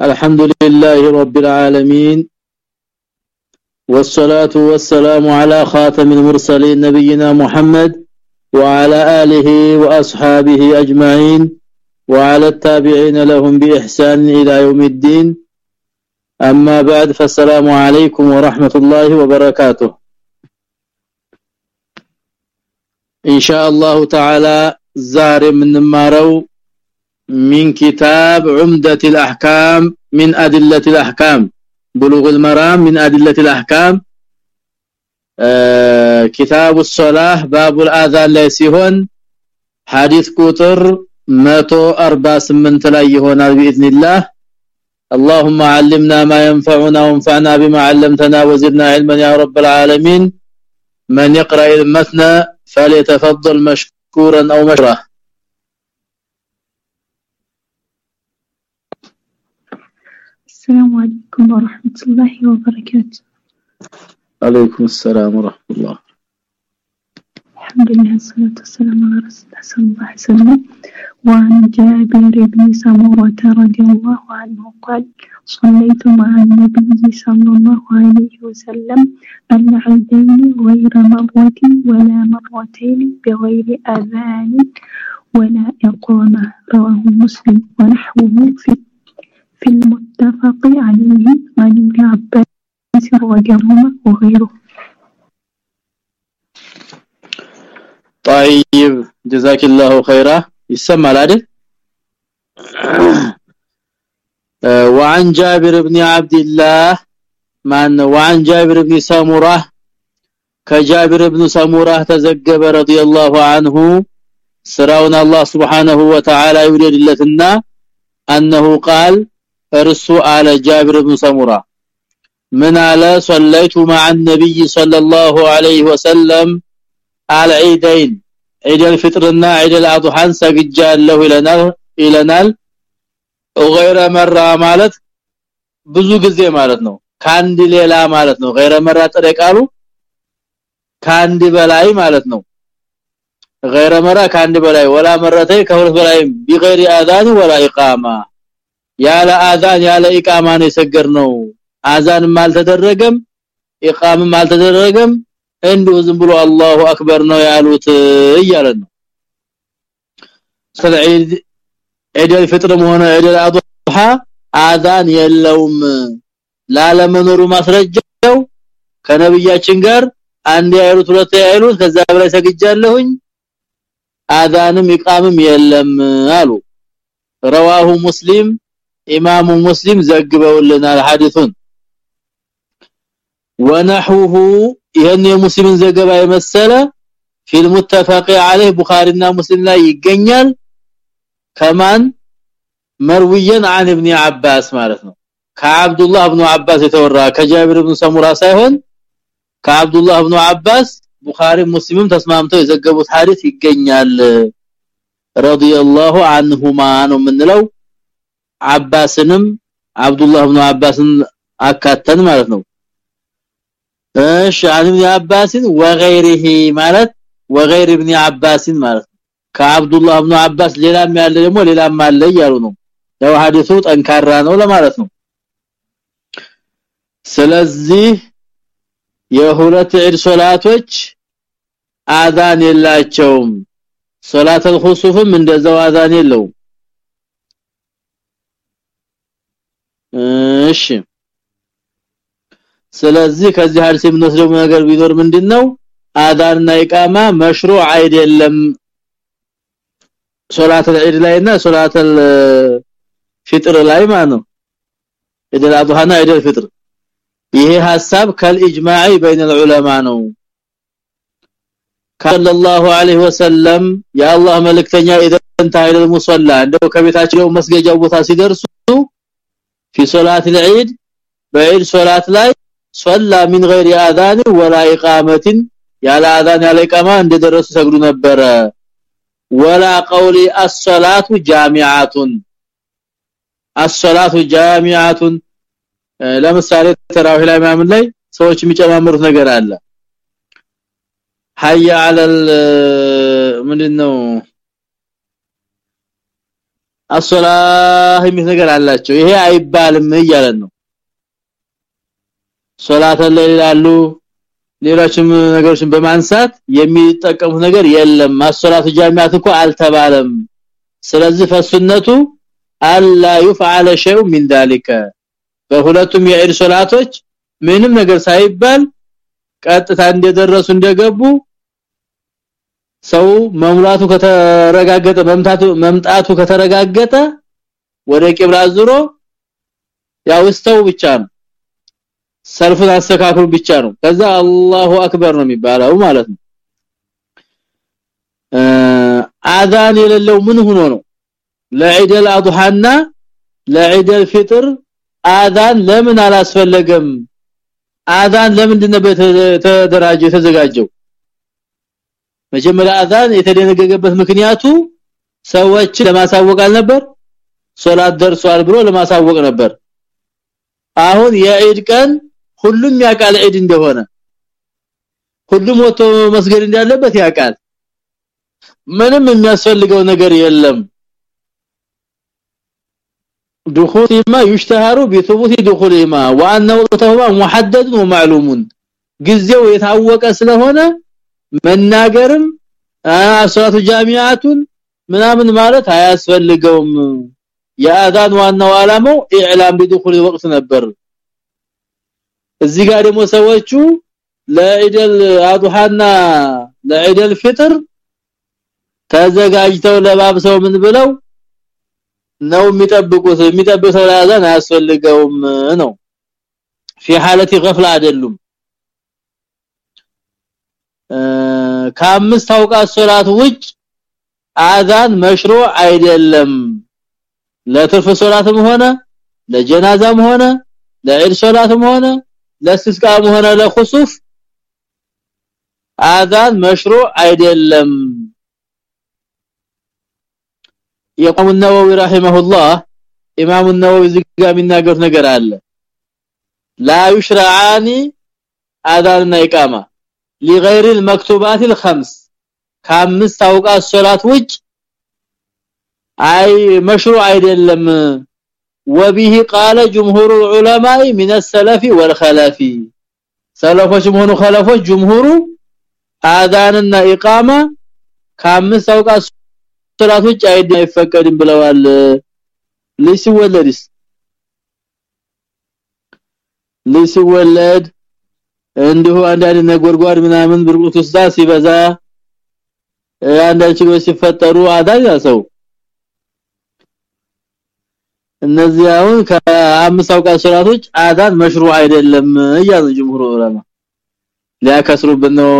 الحمد لله رب العالمين والصلاة والسلام على خاتم المرسلين نبينا محمد وعلى آله وأصحابه أجمعين وعلى التابعين لهم بإحسان إلى يوم الدين. أما بعد فالسلام عليكم ورحمة الله وبركاته. إن شاء الله تعالى زار من مارو من كتاب عمدة الأحكام من أدلة الأحكام بلوغ المرام من أدلة الأحكام آه كتاب الصلاة باب الآذان ላይ ሲሆን حديث ቁጥር 148 ላይ ይሆናል باذن الله اللهم علمنا ما ينفعنا وانفعنا بما علمتنا وزدنا علما يا رب العالمين من يقرأ المثنى فليتفضل مشكورا أو مشرا السلام عليكم ورحمة الله وبركاته. عليكم السلام ورحمة الله. الحمد لله والصلاة والسلام على رسول الله صلى الله عليه وسلم. وعن جابر بن سمرة رضي الله عنه قال صليت مع النبي صلى الله عليه وسلم العيدين غير مرة ولا مرتين بغير أذان ولا إقامة. رواه مسلم ونحوه في في المتفق عليه عن ابن عباس رضي وغيره. طيب جزاك الله خيرا. يسمى العدل آه، وعن جابر بن عبد الله من وعن جابر بن سامورة كجابر بن سامورة تزجب رضي الله عنه سراون الله سبحانه وتعالى يريد لنا أنه قال እርሱ አለ ጃብር ኢብኑ ሰሙራ ምን አለ صليت مع النبي صلى الله عليه وسلم على عيدين عيد الفطر እና عيد الاضحى ሰግጃለሁ ይለናል ይለናል غير መራ ማለት ብዙ ጊዜ ማለት ነው ካንዲ ሌላ ማለት ነው غير መራ ጥሬ ቃሉ ካንዲ በላይ ማለት ነው غير መራ ካንዲ በላይ ወላ መረተይ ከሁለት በላይ بغير اذان ولا اقامه ያለ አዛን ያለ ኢቃማ ነው የሰገርነው አዛንም አልተደረገም ኢቃምም አልተደረገም እንዲሁ ዝም ብሎ አላሁ አክበር ነው ያሉት እያለ ነው ስለዒድ ዒደል ፍጥርም ሆነ ዒደል አድሃ አዛን የለውም ላለመኖሩ ማስረጃው ከነብያችን ጋር አንድ ያይሉት ሁለት ያይሉት ከዛ በላይ ሰግጃለሁኝ አዛንም ኢቃምም የለም አሉ رواه مسلم ኢማሙ ሙስሊም ዘግበውልናል ሐዲሱን ونحوه ይሄን የሙስሊምን ዘገባ የመሰለ ፊልም متفق عليه ቡኻሪና ሙስሊም ላይ ይገኛል ከማን መርዊየን عن ابن عباس ማለት ነው ከአብዱላህ ኢብኑ አባስ የተወራ ከጃብር ኢብኑ ሰሙራ ሳይሆን ከአብዱላህ ኢብኑ አባስ ቡኻሪ ሙስሊምም ተስማምተው የዘገቡት ሐዲስ ይገኛል ረዲየላሁ ዐንሁማ ነው የምንለው አባስንም አብዱላህ ኢብኑ አባስን አካተን ማለት ነው። እሺ አብዱ አባስን ወገይሪሂ ማለት ወገይር ኢብኑ አባስን ማለት ከአብዱላህ ኢብኑ አባስ ሌላም ያለ ደግሞ ሌላም አለ ያሉ ነው። ያው ሐዲሱ ጠንካራ ነው ለማለት ነው። ስለዚህ የሁለት ዒድ ሶላቶች አዛን የላቸውም። ሶላተል ኹሱፍም እንደዛው አዛን የለውም እሺ ስለዚህ ከዚህ ሐዲስ የምንወስደው ነገር ቢኖር ምንድነው አዳንና ኢቃማ መሽሩዕ አይደለም ሶላት العيد ላይና ሶላት الفطر ላይ ማለት ነው ኢደል አድሃና ኢደል ፍጥር ይሄ ሐሳብ ከልኢጅማዒ بين العلماء ነው ሰለላሁ ዐለይሂ ወሰለም የአላህ መልእክተኛ ኢደን ታይል ሙሰላ እንደው ከቤታቸው መስገጃው ቦታ ሲደርሱ في صلاه العيد بعيد صلاه ላይ صلى من غير اذان ولا اقامه ያለ አዛን ያለ ኢቃማ እንደደረሱ ሰግዱ ነበረ ولا قولي الصلاه جامعه الصلاه جامعه ለምሳሌ ተራዊህ ላይ ማምን ላይ ሰዎች የሚጨማምሩት ነገር አለ حي على ምንድነው አሶላህ የሚል ነገር አላቸው። ይሄ አይባልም እያለን ነው። ሶላት ለይላሉ ሌሎችም ነገሮችን በማንሳት የሚጠቀሙት ነገር የለም። ማሶላቱ ጃሚዓት እኮ አልተባለም። ስለዚህ ፈሱነቱ አላ ይፍዓለ ሸው من ذلك በሁለቱም የኢድ ሶላቶች ምንም ነገር ሳይባል ቀጥታ እንደደረሱ እንደገቡ ሰው መሙላቱ ከተረጋገጠ መምታቱ መምጣቱ ከተረጋገጠ ወደ ቂብላ ዙሮ ያው ስተው ብቻ ነው። ሰልፉን አስተካክሉ ብቻ ነው። ከዛ አላሁ አክበር ነው የሚባለው ማለት ነው። አዛን የሌለው ምን ሆኖ ነው? ለዒደል አድሃና ለዒደል ፊጥር አዛን ለምን አላስፈለገም? አዛን ለምንድን ነው ተደራጀው የተዘጋጀው መጀመሪያ አዛን የተደነገገበት ምክንያቱ ሰዎች ለማሳወቅ አልነበር ሶላት ደርሷል ብሎ ለማሳወቅ ነበር አሁን የዒድ ቀን ሁሉም ያቃል ዒድ እንደሆነ ሁሉም ወጥቶ መስገድ እንዳለበት ያቃል ምንም የሚያስፈልገው ነገር የለም دخول ما يشتهر بثبوت دخولهما وان وقتهما محدد ومعلوم ጊዜው የታወቀ ስለሆነ መናገርም አስራቱ ጃሚዓቱን ምናምን ማለት አያስፈልገውም የአዛን ዋናው አላማው ኢዕላም بدخول ወቅት ነበር እዚህ ጋር ደግሞ ሰዎቹ ለኢደል አዱሃና ለኢደል ፍጥር ተዘጋጅተው ለባብሰው ምን ብለው ነው የሚጠብቁት የሚጠብቀው ለአዛን አያስፈልገውም ነው في حاله غفله አይደሉም ከአምስት አውቃት ሶላት ውጭ አዛን መሽሮ አይደለም ለትርፍ ሶላትም ሆነ ለጀናዛም ሆነ ለዒድ ሶላትም ሆነ ለስስቃም ሆነ ለኹሱፍ አዛን መሽሮ አይደለም የቆም النووي رحمه الله امام النووي ዝጋ የሚናገር ነገር አለ لا يشرعان አዛንና ኢቃማ لغير المكتوبات الخمس ከአምስት አውቃት ሶላት ውጭ አይ መሽሩዕ አይደለም وبه قال جمهور العلماء من السلف والخلف ሰለፎችም ሆኑ ኸለፎች ጀምሁሩ አዛንና ኢቃማ ከአምስት አውቃት ሶላቶች አይፈቀድም ብለዋል ልጅ ሲወለድስ ልጅ ሲወለድ እንዲሁ አንዳንድ ነጎርጓር ምናምን ብርቁት ውስጥ ሲበዛ አንዳንድ ችግሮች ሲፈጠሩ አዳኝ ሰው እነዚህ አሁን ከአምስት አውቃት ሶላቶች አዳን መሽሩዕ አይደለም እያሉ ጀምሁሩ ዑለማ ሊያከስሩብን ነው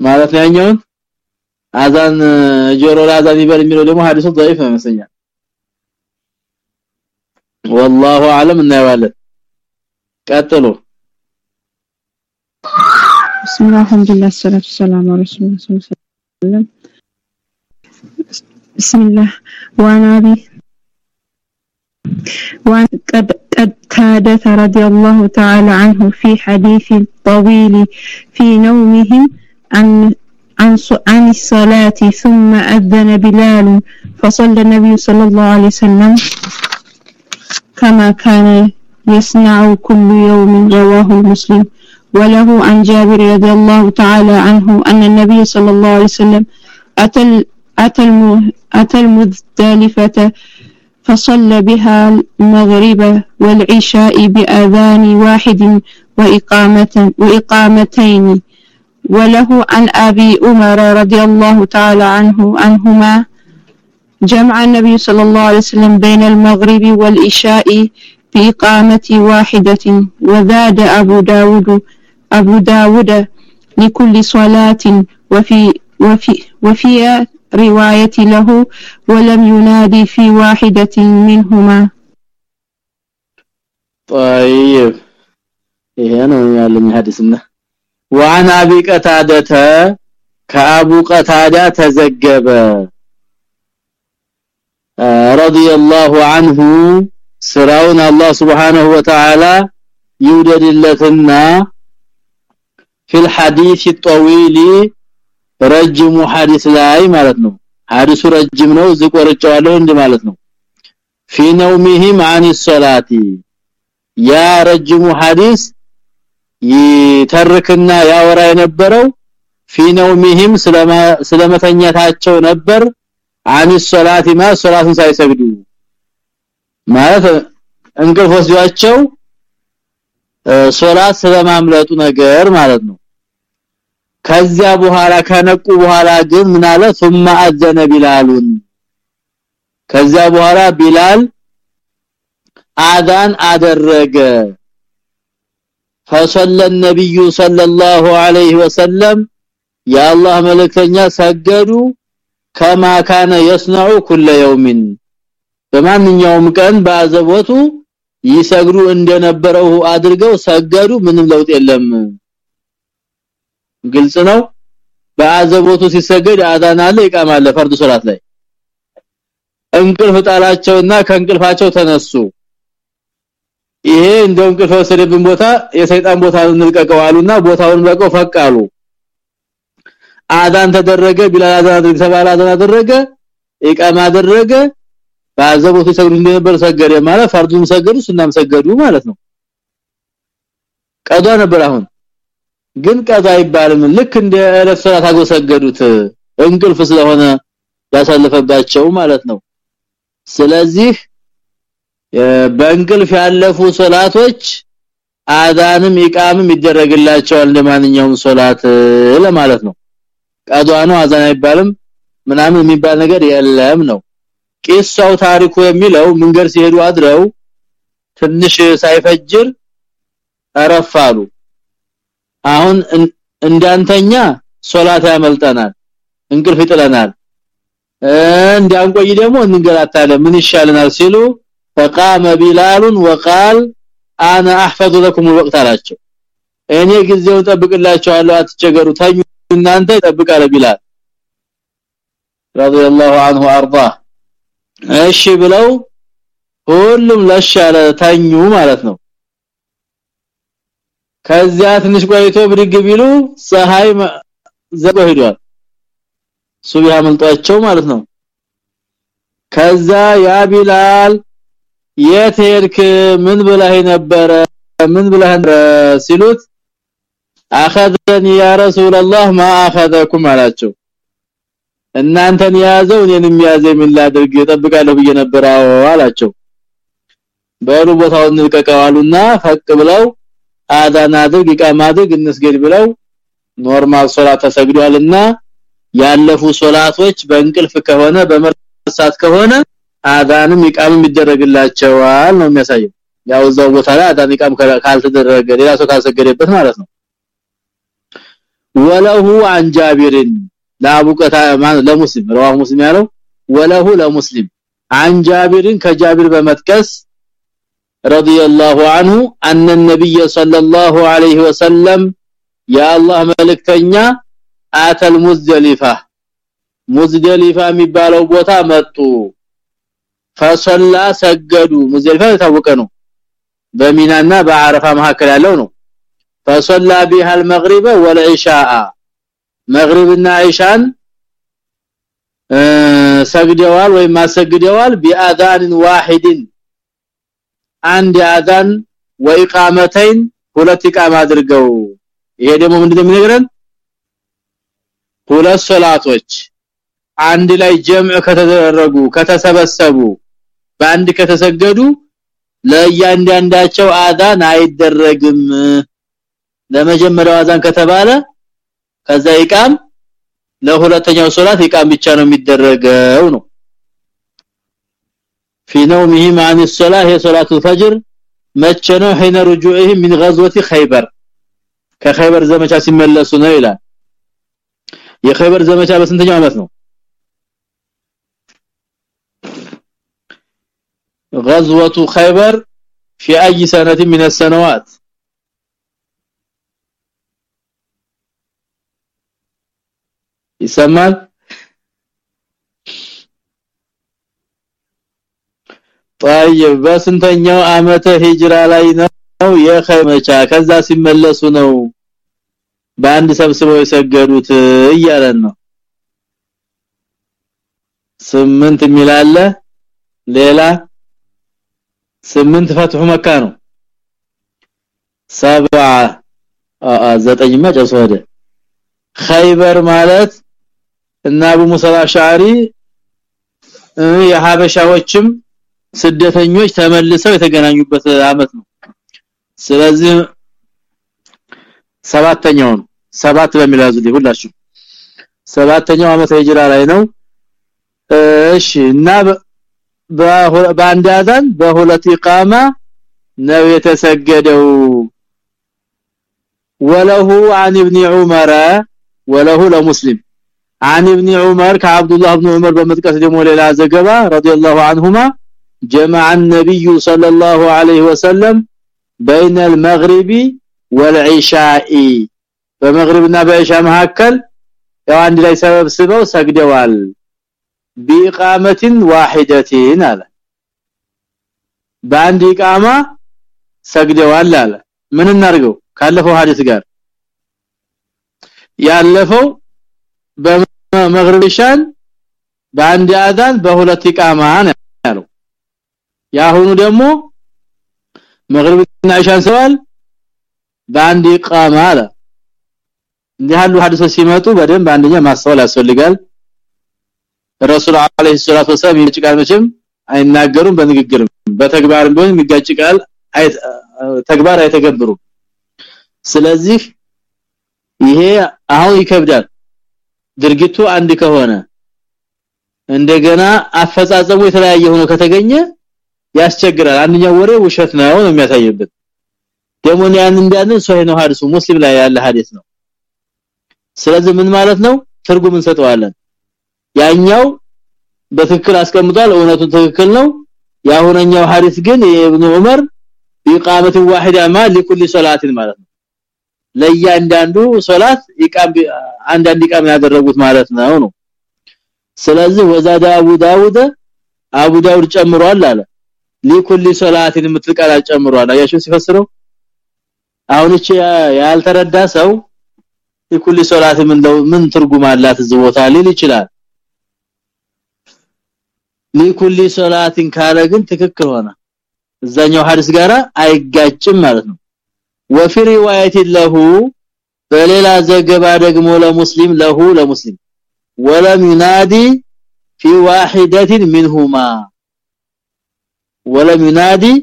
ማለት ነው ያኛውን አዛን ጆሮ ለአዛን ይበል የሚለው ደግሞ ሐዲሱ ضعيف ነው መሰለኝ والله اعلم እናየዋለን ቀጥሉ بسم الله الحمد لله والصلاه والسلام على رسول الله صلى الله عليه وسلم بسم الله وأنا ابي وعن قتادة رضي الله تعالى عنه في حديث طويل في نومهم عن عن عن الصلاة ثم أذن بلال فصلى النبي صلى الله عليه وسلم كما كان يصنع كل يوم رواه المسلم وله عن جابر رضي الله تعالى عنه أن النبي صلى الله عليه وسلم أتى أتى أتى المزدلفة فصلى بها المغرب والعشاء بأذان واحد وإقامة وإقامتين. وله عن أبي أمر رضي الله تعالى عنه عنهما جمع النبي صلى الله عليه وسلم بين المغرب والإشاء بإقامة واحدة وزاد أبو داود أبو داود لكل صلاة وفي وفي وفي رواية له ولم ينادي في واحدة منهما. طيب. إيه أنا يعلم حديثنا وعن أبي قتادة كأبو قتادة تزجب. رضي الله عنه سراون الله سبحانه وتعالى يوجد لتنا ፊል ሐዲስ ጠዊሊ ረጅሙ ሐዲስ ላይ ማለት ነው። ሐዲሱ ረጅም ነው እዚህ ቆርጬዋለሁ እንደ ማለት ነው። ፊ ነውሚሂም አን ሶላቲ ያ ረጅሙ ሐዲስ ይተርክና ያወራ የነበረው ፊ ነውሚሂም ስለመተኛታቸው ነበር። አን ሶላቲ ማ ሶላትን ሳይሰግዱ ማለት እንቅልፍ ወስዷቸው ሶላት ስለማምለጡ ነገር ማለት ነው። ከዚያ በኋላ ከነቁ በኋላ ግን ምን አለ? ثم اذن بلالون ከዛ በኋላ ቢላል አዛን አደረገ። فصلى النبي صلى الله عليه وسلم يا الله ملكኛ ሰገዱ። كما كان يصنع كل يوم በማንኛውም ቀን በአዘቦቱ ይሰግዱ እንደነበረው አድርገው ሰገዱ። ምንም ለውጥ የለም። ግልጽ ነው። በአዘቦቱ ሲሰገድ አዳን አለ ኢቃማ አለ ፈርድ ሶላት ላይ። እንቅልፍ ጣላቸውና ከእንቅልፋቸው ተነሱ። ይሄ እንደው እንቅልፍ ወሰደብን ቦታ የሰይጣን ቦታ እንልቀቀው አሉና ቦታውን ለቀው ፈቃሉ አዳን ተደረገ ቢላል አዳን አድርግ ተባለ አዳን አደረገ ኢቃማ አደረገ። ባዘቦቱ ሰግዱ እንደነበር ሰገደ ማለት ፈርዱን ሰገዱ ሱናም ሰገዱ ማለት ነው። ቀዷ ነበር አሁን ግን ቀዷ አይባልም። ልክ እንደ ዕለት ሶላት አጎ ሰገዱት እንቅልፍ ስለሆነ ያሳለፈባቸው ማለት ነው። ስለዚህ በእንቅልፍ ያለፉ ሶላቶች አዳንም ኢቃምም ይደረግላቸዋል እንደማንኛውም ሶላት ለማለት ነው። ቀዷ ነው አዛን አይባልም ምናምን የሚባል ነገር የለም ነው። ቂሳው ታሪኩ የሚለው መንገር ሲሄዱ አድረው ትንሽ ሳይፈጅር አረፋሉ አሁን እንዳንተኛ ሶላት ያመልጠናል እንቅልፍ ይጥለናል እንዲያንቆይ ደግሞ እንንገላታለን ምን ይሻለናል ሲሉ فقام بلال وقال انا احفظ لكم الوقت አላቸው እኔ ጊዜውን ጠብቅላችኋለሁ አትቸገሩ ታኙ እናንተ ይጠብቃለ ቢላል رضي الله عنه وارضاه እሺ ብለው ሁሉም ለሻለ ታኙ ማለት ነው ከዚያ ትንሽ ቆይቶ ብድግ ቢሉ ፀሐይ ዘቆ ሄዷል። ሱብሃ መልጧቸው ማለት ነው። ከዛ ያ ቢላል የት ሄድክ? ምን ብለህ ነበረ? ምን ብለህ ሲሉት አخذني يا رسول الله ما اخذكم አላቸው። እናንተን ያዘው እኔንም ያዘኝ ምን ላድርግ እጠብቃለሁ ብዬ ነበር አላቸው። በሉ ቦታውን ልቀቀዋሉና ፈቅ ብለው አዳን አድርግ ኢቃማ አድርግ እንስገድ ብለው ኖርማል ሶላት ተሰግዷልና ያለፉ ሶላቶች በእንቅልፍ ከሆነ በመርሳት ከሆነ አዳንም ኢቃምም ይደረግላቸዋል ነው የሚያሳየው ያው እዛው ቦታ ላይ አዳን ኢቃም ካልተደረገ ሌላ ሰው ካልሰገደበት ማለት ነው ወለሁ عن جابر ለአቡ ቀታ ለሙስሊም رواه ሙስሊም ያለው ወለሁ ለሙስሊም عن جابر ከጃቢር በመጥቀስ رضي الله عنه ان النبي صلى الله عليه وسلم يا الله መልእክተኛ አተል ሙዝደሊፋ ሙዝደሊፋ የሚባለው ቦታ መጡ ፈሰላ ሰገዱ ሙዝደሊፋ የታወቀ ነው በሚናና በአረፋ መካከል ያለው ነው ፈሰላ بها المغرب والعشاء መግሪብና ኢሻን ሰግደዋል ወይ ማሰግደዋል ቢአዛን ዋሂድን አንድ አዛን ወኢቃመተይን ሁለት ኢቃማ አድርገው። ይሄ ደግሞ ምንድነው የሚነግረን? ሁለት ሶላቶች አንድ ላይ ጀምዕ ከተደረጉ ከተሰበሰቡ በአንድ ከተሰገዱ ለእያንዳንዳቸው አዛን አይደረግም። ለመጀመሪያው አዛን ከተባለ ከዛ ኢቃም ለሁለተኛው ሶላት ኢቃም ብቻ ነው የሚደረገው ነው في نومهم عن الصلاة هي صلاة الفجر متشنوا حين رجوعهم من غزوة خيبر. كخيبر ዘመቻ ሲመለሱ ነው ይላል የኸይበር بس በስንተኛው አመት غزوة خيبر في أي سنة من السنوات؟ يسمى طيب በስንተኛው አመተ ሂጅራ ላይ ነው የኸመቻ ከዛ ሲመለሱ ነው በአንድ ሰብስበው የሰገዱት እያለን ነው ስምንት የሚላለ ሌላ ስምንት ፈትሁ መካ ነው ሰባ ዘጠኝማ ጨርሶ ሄደ ኸይበር ማለት እና አቡ ሙሳ አሽዓሪ የሐበሻዎችም ስደተኞች ተመልሰው የተገናኙበት አመት ነው ስለዚህ ሰባተኛው ነው ሰባት በሚላዙ ሁላችሁ ሰባተኛው አመት ሂጅራ ላይ ነው እሺ እና በአንድ አዛን በሁለት ኢቃማ ነው የተሰገደው ወለሁ عن ابن عمر وله لمسلم عن ابن عمر كعبد الله بن عمر በመጥቀስ ደግሞ ሌላ ዘገባ رضي الله عنهما جمع النبي صلى الله عليه وسلم بين المغرب والعشاء በመግሪብና በኢሻ መካከል ያው አንድ ላይ ሰበስበው ሰግደዋል ቢቃመቲን ዋሂደቲን አለ በአንድ ኢቃማ ሰግደዋል አለ ምን እናርገው ካለፈው ሐዲስ ጋር ያለፈው በመግሪብሻን በአንድ አዛን በሁለት ኢቃማ ነው ያለው ያሁኑ ደግሞ መግሪብና ኢሻን ሰዋል በአንድ ኢቃማ አለ። ሐዲሶች ሲመጡ በደንብ አንደኛ ማስተዋል ያስፈልጋል። ረሱል አለይሂ ሰላቱ ወሰለም ይጭቃል አይናገሩም በንግግርም በተግባርም ቢሆን የሚጋጭ ተግባር አይተገብሩም። ስለዚህ ይሄ አሁን ይከብዳል። ድርጊቱ አንድ ከሆነ እንደገና አፈጻጸሙ የተለያየ ሆኖ ከተገኘ ያስቸግራል። አንደኛው ወሬ ውሸት ነው ነው የሚያሳየበት ደግሞ ያን እንዳንን ሶሂህ ነው ሐዲሱ ሙስሊም ላይ ያለ ሐዲስ ነው። ስለዚህ ምን ማለት ነው? ትርጉም እንሰጠዋለን። ያኛው በትክክል አስቀምጧል እውነቱ ትክክል ነው። ያሁነኛው ሐዲስ ግን የኢብኑ ዑመር ኢቃመቱ ዋሂዳ ማ ለኩል ሶላትን ማለት ነው። ለያንዳንዱ ሶላት ኢቃም አንዳንድ ኢቃም ያደረጉት ማለት ነው ነው። ስለዚህ وزاد ابو داود አቡ ዳውድ ጨምሯል አለ ለኩል ሶላትን የምትልቃል ጨምሯል አያችሁ ሲፈስረው አሁን እቺ ያልተረዳ ሰው ለኩል ሶላት ምን ምን ትርጉም አላት እዚህ ቦታ ሊል ይችላል ለኩል ሶላትን ካለ ግን ትክክል ሆነ እዛኛው ሐዲስ ጋራ አይጋጭም ማለት ነው ወፊ ሪዋያት ለሁ በሌላ ዘገባ ደግሞ ለሙስሊም ለሁ ለሙስሊም ولم ينادي في واحده منهما ولم ينادي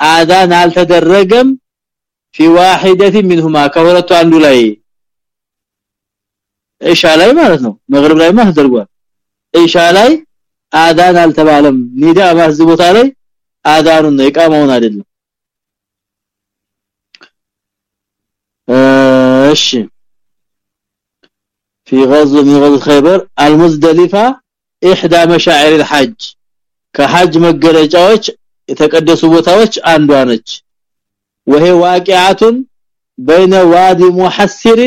አዳን አልተደረገም في واحده منهما ከሁለቱ አንዱ ላይ ኢሻ ላይ ማለት ነው መግሪብ ላይ ማህ ተደርጓል ኢሻ ላይ አዳን አልተባለም ኒዳ ማዝ ቦታ ላይ አዳኑን ነው ኢቃማውን አይደለም እሺ في غزو من غزو خيبر المزدلفه احدى مشاعر الحج ከሐጅ መገለጫዎች የተቀደሱ ቦታዎች አንዷ ነች وهي واقعه بين وادي محسر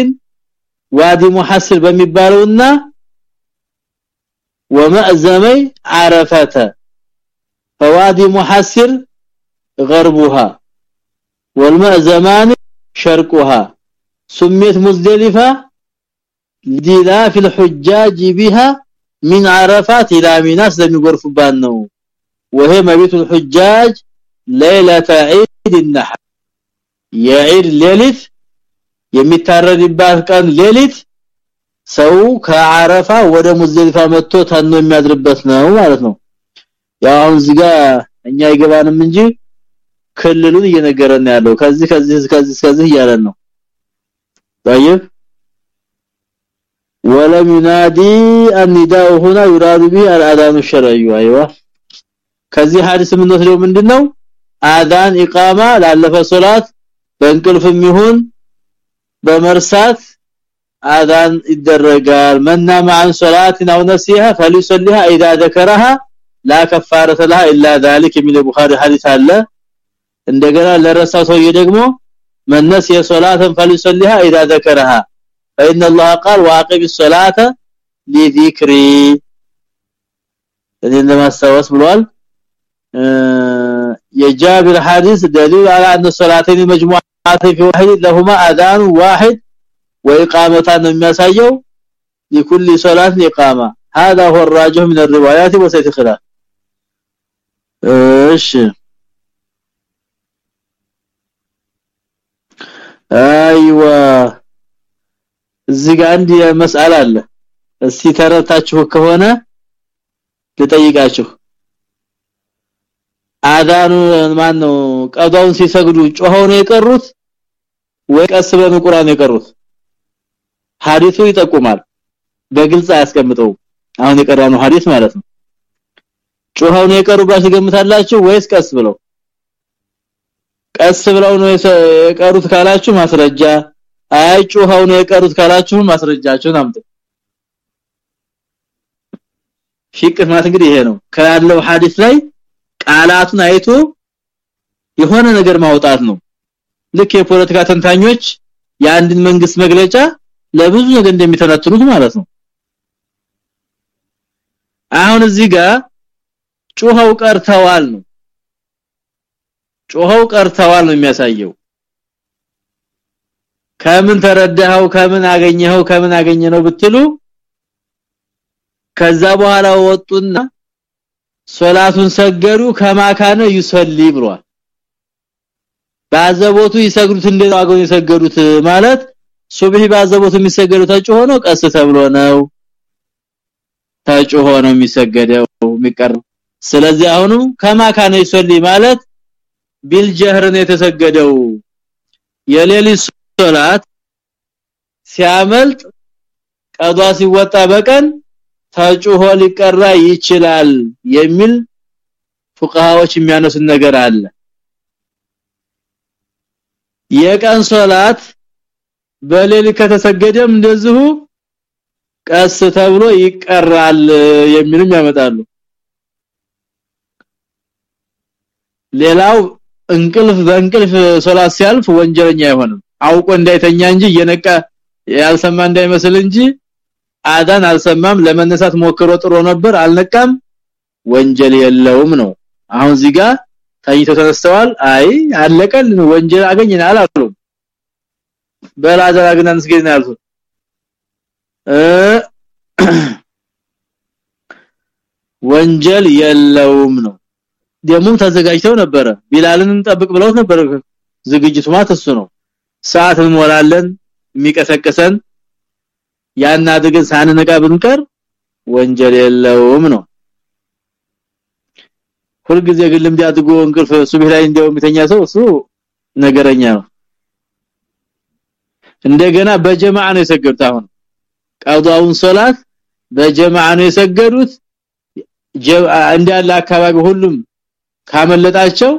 وادي محسر በሚባለውና ومأزمي عرفه فوادي محسر غربها والمأزمان شرقها سميت مزدلفة لدلاف الحجاج بها من عرفات الى منى ስለሚጎርፉባት ነው وهي مبيت الحجاج ليله عيد النحر የዒድ ሌሊት የሚታረድባት ቀን ሌሊት ሰው ከአረፋ ወደ ሙዝደሊፋ መጥቶ ታኖ የሚያድርበት ነው ማለት ነው ያው እዚህ ጋር እኛ ይገባንም እንጂ ክልሉን እየነገረን ያለው ከዚህ ከዚህ ከዚህ ከዚህ እያለን ነው طيب ولم ينادي النداء هنا يراد به الاذان الشرعي ايوه ከዚህ ሐዲስ የምንወስደው ምንድነው አዳን ኢቃማ ላለፈ ሶላት በእንቅልፍም ይሁን በመርሳት አዳን ይደረጋል መና ማን ሶላት ነው ነሲሃ فليصليها اذا ذكرها لا كفاره لها الا ذلك من البخاري حديث አለ እንደገና ለረሳ ሰውዬ ደግሞ መነስ የሶላትን فليصليها اذا ذكرها فان الله قال واقم الصلاه لذكري እኔን ለማስታወስ ብሏል የጃብር ሐዲስ دليل على ان الصلاتين مجموعات في واحد لهما اذان واحد واقامتان የሚያሳየው لكل صلاه اقامه هذا هو الراجح من الروايات وسيت خلاف እሺ አይዋ እዚህ ጋር አንድ መስአል አለ እስቲ ተረታችሁ ከሆነ ልጠይቃችሁ አዳኑ ማን ነው ቀዳውን ሲሰግዱ ጮኸው ነው የቀሩት? ወይ ቀስ ብለው የቀሩት? ሐዲሱ ይጠቁማል። በግልጽ አያስቀምጠው አሁን የቀራነው ሐዲስ ማለት ነው። ጮኸው ነው የቀሩባችሁ ገምታላችሁ ወይስ ቀስ ብለው? ቀስ ብለው ነው የቀሩት ካላችሁ ማስረጃ። አይ ጮኸው ነው የቀሩት ካላችሁ ማስረጃችሁን አምጡ። ፊቅህ ማለት እንግዲህ ይሄ ነው። ካለው ሐዲስ ላይ ቃላቱን አይቶ የሆነ ነገር ማውጣት ነው። ልክ የፖለቲካ ተንታኞች የአንድን መንግስት መግለጫ ለብዙ ነገር እንደሚተነትኑት ማለት ነው። አሁን እዚህ ጋር ጮኸው ቀርተዋል ነው። ጮኸው ቀርተዋል ነው የሚያሳየው። ከምን ተረዳኸው? ከምን አገኘኸው? ከምን አገኘነው ብትሉ ከዛ በኋላ ወጡና ሶላቱን ሰገዱ ከማካነ ይሰሊ ብሏል። ባዘቦቱ ይሰግዱት እንደው የሰገዱት ማለት ሱብሂ ባዘቦቱ የሚሰገዱት ተጮሆ ነው? ቀስ ተብሎ ነው ተጮሆ ነው የሚሰገደው የሚቀር ስለዚህ አሁኑ ከማካነ ይሰሊ ማለት ቢልጀህር የተሰገደው። የሌሊት ሶላት ሲያመልጥ ቀዷ ሲወጣ በቀን ተጩሆ ሊቀራ ይችላል የሚል ፉቃሃዎች የሚያነሱት ነገር አለ። የቀን ሶላት በሌሊት ከተሰገደም እንደዚሁ ቀስ ተብሎ ይቀራል የሚልም ያመጣሉ። ሌላው እንቅልፍ በእንቅልፍ ሶላት ሲያልፍ ወንጀለኛ አይሆንም። አውቆ እንዳይተኛ እንጂ እየነቃ ያልሰማ እንዳይመስል እንጂ አዳን አልሰማም ለመነሳት ሞክሮ ጥሮ ነበር አልነቃም። ወንጀል የለውም ነው። አሁን እዚህ ጋር ታይቶ ተነስተዋል። አይ አለቀል ወንጀል አገኘን አላሉ። በላዘራ ግን አንስገኝ ያልኩት ወንጀል የለውም ነው። ደሙም ተዘጋጅተው ነበረ። ቢላልን እንጠብቅ ብለው ነበር። ዝግጅቱ ማለት እሱ ነው። ሰዓት እንሞላለን የሚቀሰቀሰን ያን አድርገን ሳንነቃ ብንቀር ወንጀል የለውም ነው። ሁልጊዜ ግን ልምድ አድርጎ እንቅልፍ ሱብህ ላይ እንደው የሚተኛ ሰው እሱ ነገረኛ ነው። እንደገና በጀማዓ ነው የሰገዱት አሁን። ቀዷውን ሶላት በጀማዓ ነው የሰገዱት። እንዳለ አካባቢ ሁሉም ካመለጣቸው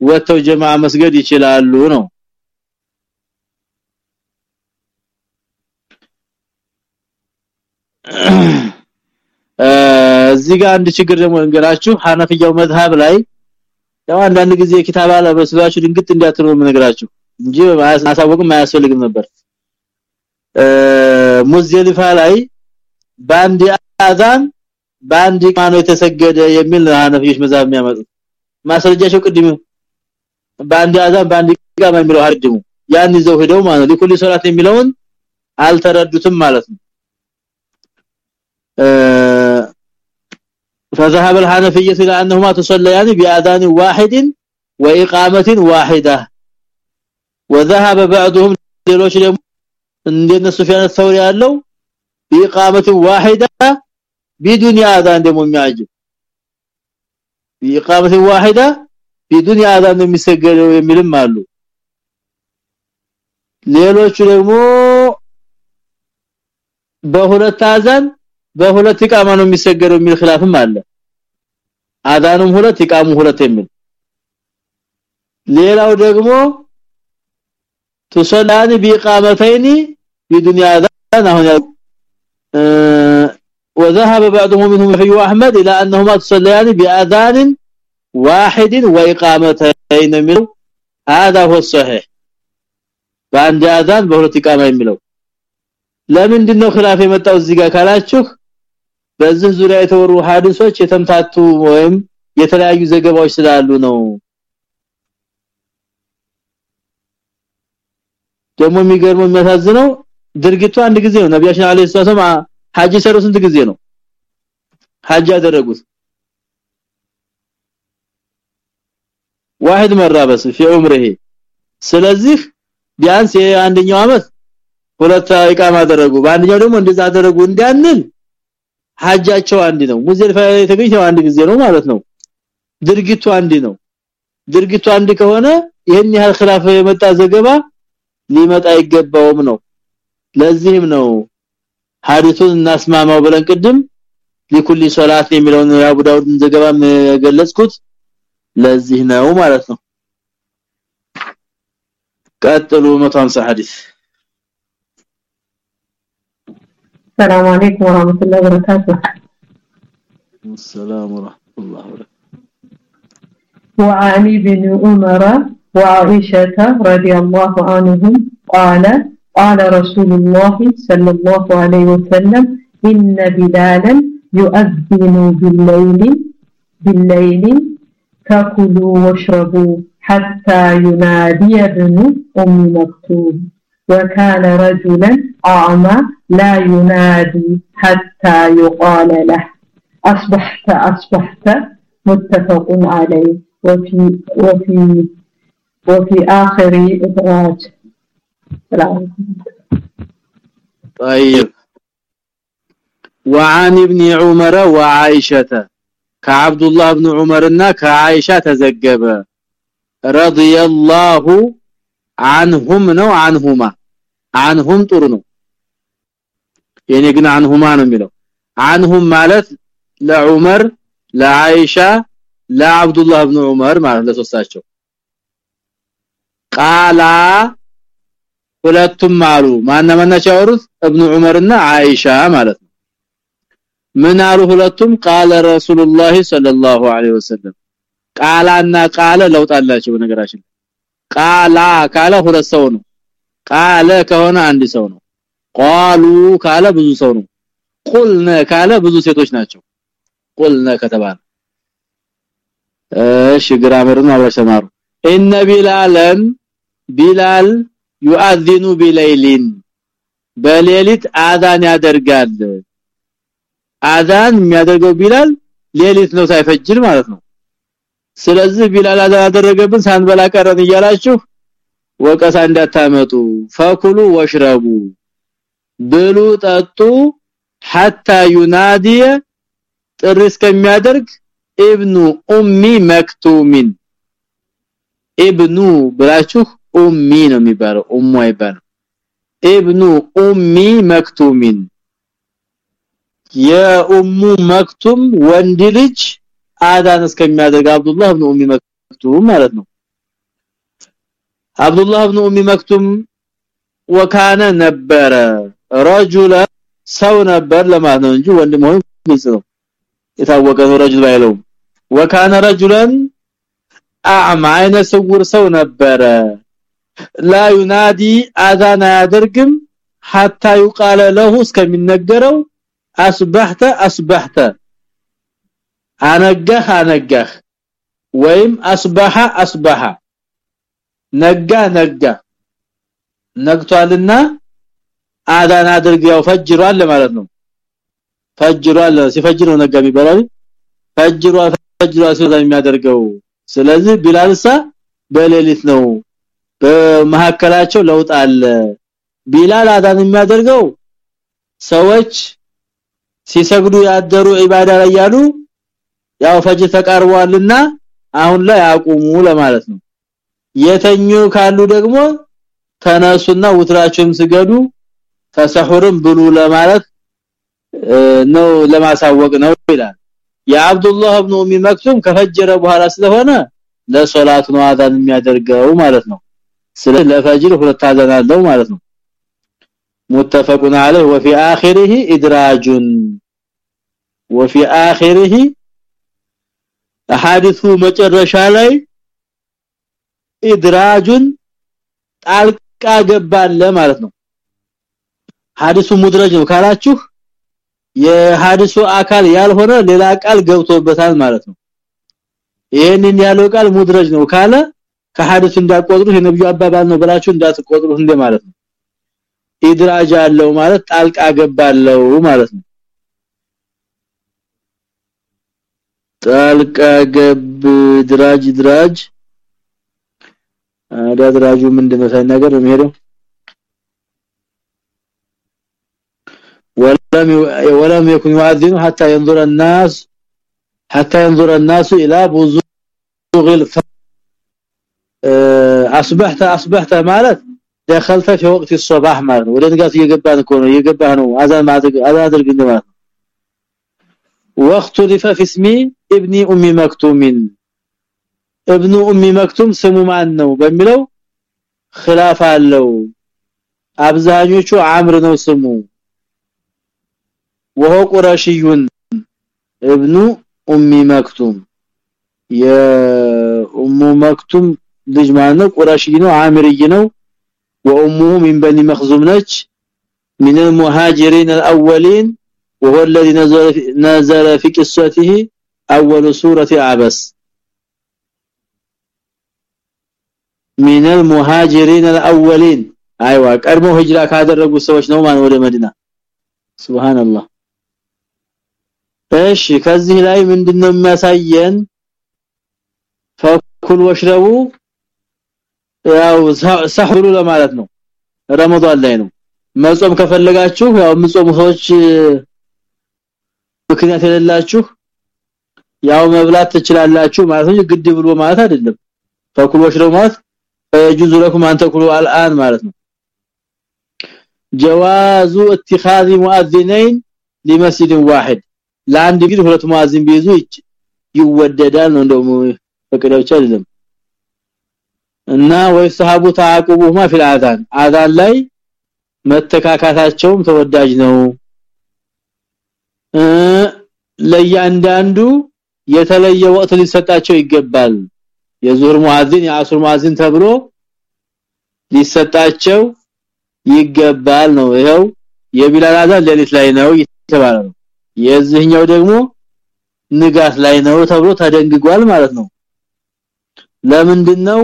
ወጥተው ጀማዓ መስገድ ይችላሉ ነው እዚህ ጋር አንድ ችግር ደግሞ እንገራችሁ ሐነፊያው መዝሐብ ላይ ያው አንዳንድ ጊዜ ኪታብ አለ በስላችሁ ድንግጥ እንዲያትሩ ምንግራችሁ እንጂ ማሳወቅም አያስፈልግም ነበር። ሙዝደሊፋ ላይ ባንዲ አዛን ባንዲ ማኖ የተሰገደ የሚል ሐነፊዎች መዝሐብ የሚያመጡት። ማስረጃቸው ቅድም ባንዲ አዛን ባንዲ ቃማ የሚለው አርድሙ ያን ይዘው ሄደው ማለት ለኩል ሶላት የሚለውን አልተረዱትም ማለት ነው فذهب الحنفيه الى انهما تصليان باذان واحد واقامه واحده وذهب بعضهم ሌሎች ደግሞ እንደነ ሱፊያን الثوري ያለው بإقامه واحده بدون اذان ደግሞ የሚያጅብ بإقامه واحده بدون اذان የሚሰገደው የሚልም አሉ ሌሎቹ ደግሞ በሁለት አዛን በሁለት ኢቃማ ነው የሚሰገደው የሚል ኺላፍም አለ አዳኑም ሁለት ኢቃሙ ሁለት የሚል ሌላው ደግሞ تصلان بإقامتين بدنيا اذان አሁን وذهب بعضهم منهم في احمد الى انهما تصليان باذان واحد واقامتين من هذا هو الصحيح በአንድ አዛን በሁለት ኢቃማ የሚለው ለምንድነው ኺላፍ የመጣው እዚህ ጋር ካላችሁ በዚህ ዙሪያ የተወሩ ሐዲሶች የተምታቱ ወይም የተለያዩ ዘገባዎች ስላሉ ነው ደግሞ የሚገርመው የሚያሳዝነው ድርጊቱ አንድ ጊዜ ነው ነብያችን አለይሂ ሰላም ሐጅ ሰሩ ስንት ጊዜ ነው ሐጅ ያደረጉት واحد መራ በስ في عمره ስለዚህ ቢያንስ የአንደኛው አመት ሁለት ኢቃማ አደረጉ በአንደኛው ደግሞ እንደዛ አደረጉ እንዲያንል ሐጃቸው አንድ ነው። ሙዘልፋ የተገኘው አንድ ጊዜ ነው ማለት ነው። ድርጊቱ አንድ ነው። ድርጊቱ አንድ ከሆነ ይሄን ያህል ኺላፍ የመጣ ዘገባ ሊመጣ አይገባውም ነው። ለዚህም ነው ሐዲሱን እናስማማው ብለን ቅድም ለኩል ሶላት የሚለውን አቡ ዳውድን ዘገባም ገለጽኩት ለዚህ ነው ማለት ነው። ቀጥሉ 150 ሐዲስ። السلام عليكم ورحمة الله وبركاته. السلام ورحمة الله وبركاته. وعن ابن عمر وعائشة رضي الله عنهم قال قال رسول الله صلى الله عليه وسلم إن بلالا يؤذن بالليل بالليل فكلوا واشربوا حتى ينادي ابن أم مكتوم. وكان رجلا أعمى لا ينادي حتى يقال له أصبحت أصبحت متفق عليه. وفي وفي وفي آخر إدراج طيب. وعن ابن عمر وعائشة. كعبد الله بن عمرنا كعائشة تزجب. رضي الله አንሁም ነው አንሁማ። አንሁም ጥሩ ነው። የኔ ግን አንሁማ ነው የሚለው። አንሁም ማለት ለዑመር ለአይሻ ለአብዱላህ ኢብኑ ዑመር ማለት ለሶስታቸው። ቃላ ሁለቱም አሉ። ማና ማናቸው ያወሩት? ኢብኑ ዑመርና አይሻ ማለት ነው። ምን አሉ ሁለቱም? ቃለ ረሱላህ ሰለላሁ ዐለይሂ ወሰለም። ቃላና ቃለ ለውጣላቸው ነገራችን ቃላ ካለ ሁለት ሰው ነው ቃለ ከሆነ አንድ ሰው ነው ቃሉ ካለ ብዙ ሰው ነው ቁልነ ካለ ብዙ ሴቶች ናቸው ቁልነ ከተባለ እሺ ግራመርን አብራሽ ተማሩ እነ ቢላለን ቢላል يؤذن بليل በሌሊት አዛን ያደርጋል አዛን የሚያደርገው ቢላል ሌሊት ነው ሳይፈጅር ማለት ነው ስለዚህ ቢላል አደረገብን ሳንበላ ቀረን እያላችሁ ወቀሳ እንዳታመጡ ፈኩሉ ወሽረቡ ብሉ ጠጡ hatta yunadiye ጥሪ እስከሚያደርግ ኢብኑ ኡሚ መክቱሚን። ኢብኑ ብላችሁ ኡሚ ነው የሚባለው ኡሙ አይባልም። ኢብኑ ኡሚ መክቱሚን። የኡሙ መክቱም ወንድ ልጅ አዳን እስከሚያደርግ አብዱላህ ኢብኑ ኡሚ መክቱም ማለት ነው አብዱላህ ኢብኑ ኡሚ መክቱም ወካነ ነበረ ረጁላ ሰው ነበር ለማለት ነው እንጂ ወንድ መሆኑ ግልጽ ነው የታወቀ ነው ረጁል ባይለው ወካነ ረጁላን አዕማ አይነ ስውር ሰው ነበረ ላ ዩናዲ አዛና ያደርግም حتى يقال له እስከሚነገረው አስበህተ አስበህተ አነጋህ አነጋህ። ወይም አስበሃ አስበሃ ነጋ ነጋ። ነግቷልና አዳን አድርግ ያው ፈጅሯል ለማለት ነው። ፈጅሯል ሲፈጅር ነው ነጋ የሚባለው ፈጅሯል ፈጅሯል ሲሆን የሚያደርገው። ስለዚህ ቢላልሳ በሌሊት ነው። በመሐከላቸው ለውጥ አለ። ቢላል አዳን የሚያደርገው ሰዎች ሲሰግዱ ያደሩ ኢባዳ ላይ ያሉ ያው ፈጅ ተቃርቧልና አሁን ላይ አቁሙ ለማለት ነው የተኙ ካሉ ደግሞ ተነሱና ውትራቸውም ስገዱ ተሰሁርም ብሉ ለማለት ነው ለማሳወቅ ነው ይላል የአብዱላህ ኢብኑ ኡሚ መክቱም ከፈጀረ በኋላ ስለሆነ ለሶላት ነው አዛን የሚያደርገው ማለት ነው ስለ ለፈጅር ሁለት አዛን አለው ማለት ነው متفق عليه وفي اخره ادراج وفي اخره ሐዲሱ መጨረሻ ላይ ኢድራጁን ጣልቃ ገባለ ማለት ነው። ሐዲሱ ሙድረጅ ነው ካላችሁ የሐዲሱ አካል ያልሆነ ሌላ ቃል ገብቶበታል ማለት ነው። ይሄንን ያለው ቃል ሙድረጅ ነው ካለ ከሐዲስ እንዳቆጥሩት የነብዩ አባባል ነው ብላችሁ እንዳትቆጥሩት እንደማለት ነው። ኢድራጅ አለው ማለት ጣልቃ ገባለው ማለት ነው። ጣልቃ ገብ ድራጅ ድራጅ አዳ ድራጁ ምንድነው ሳይናገር ነው የሚሄደው ولم ولم يكن يؤذن حتى ينظر الناس حتى ينظر الناس الى بزوغ الف اصبحت اصبحت ማለት دخلت في وقت الصباح ማለት ወደ ንጋት እየገባን እኮ ነው እየገባህ ነው አዛን ማድረግ አዛን አድርግ እንደማለት واختلف في اسم ابن ام مكتوم ابن ام مكتوم ስሙ ማን ነው በሚለው خلاف አለው አብዛኞቹ አምር ነው ስሙ وهو قرشي ابن ام مكتوم የኡሙ መክቱም ልጅ ማለት ነው ቁረሺ ነው አምርይ ነው وامه من بني مخزوم ነች من المهاجرين الاولين وهو الذي نزل نزل في قصته اول سوره عبس من المهاجرين الاولين ايوه ቀድሞ ሂጅራ ካደረጉ ሰዎች ነው ማን ወደ መዲና ሱብሃንአላህ እሺ ከዚህ ላይ ምንድነው የሚያሳየን ፈኩል ወሽረቡ ያው ሰህሩ ለማለት ነው ረመዳን ላይ ነው መጾም ከፈለጋችሁ ያው ምጾሙ ሰዎች ምክንያት የሌላችሁ ያው መብላት ትችላላችሁ ማለት ነው ግድ ብሎ ማለት አይደለም ፈኩል ወሽረቡ ማለት يجوز لكم ان تاكلوا الان ማለት ነው جواز اتخاذ مؤذنين لمسجد واحد ለአንድ ግን ሁለት ሙአዚን ቢይዙ ይወደዳል ነው እንደው ፈቅደው አይደለም እና ወይ ሰሃቡ ታቁቡማ ፊል አዛን አዛን ላይ መተካካታቸውም ተወዳጅ ነው ለያንዳንዱ የተለየ ወቅት ሊሰጣቸው ይገባል። የዙህር ሙአዚን የአሱር ሙአዚን ተብሎ ሊሰጣቸው ይገባል ነው ይሄው የቢላል አዛን ሌሊት ላይ ነው የተባለ ነው የዚህኛው ደግሞ ንጋት ላይ ነው ተብሎ ተደንግጓል ማለት ነው። ለምንድነው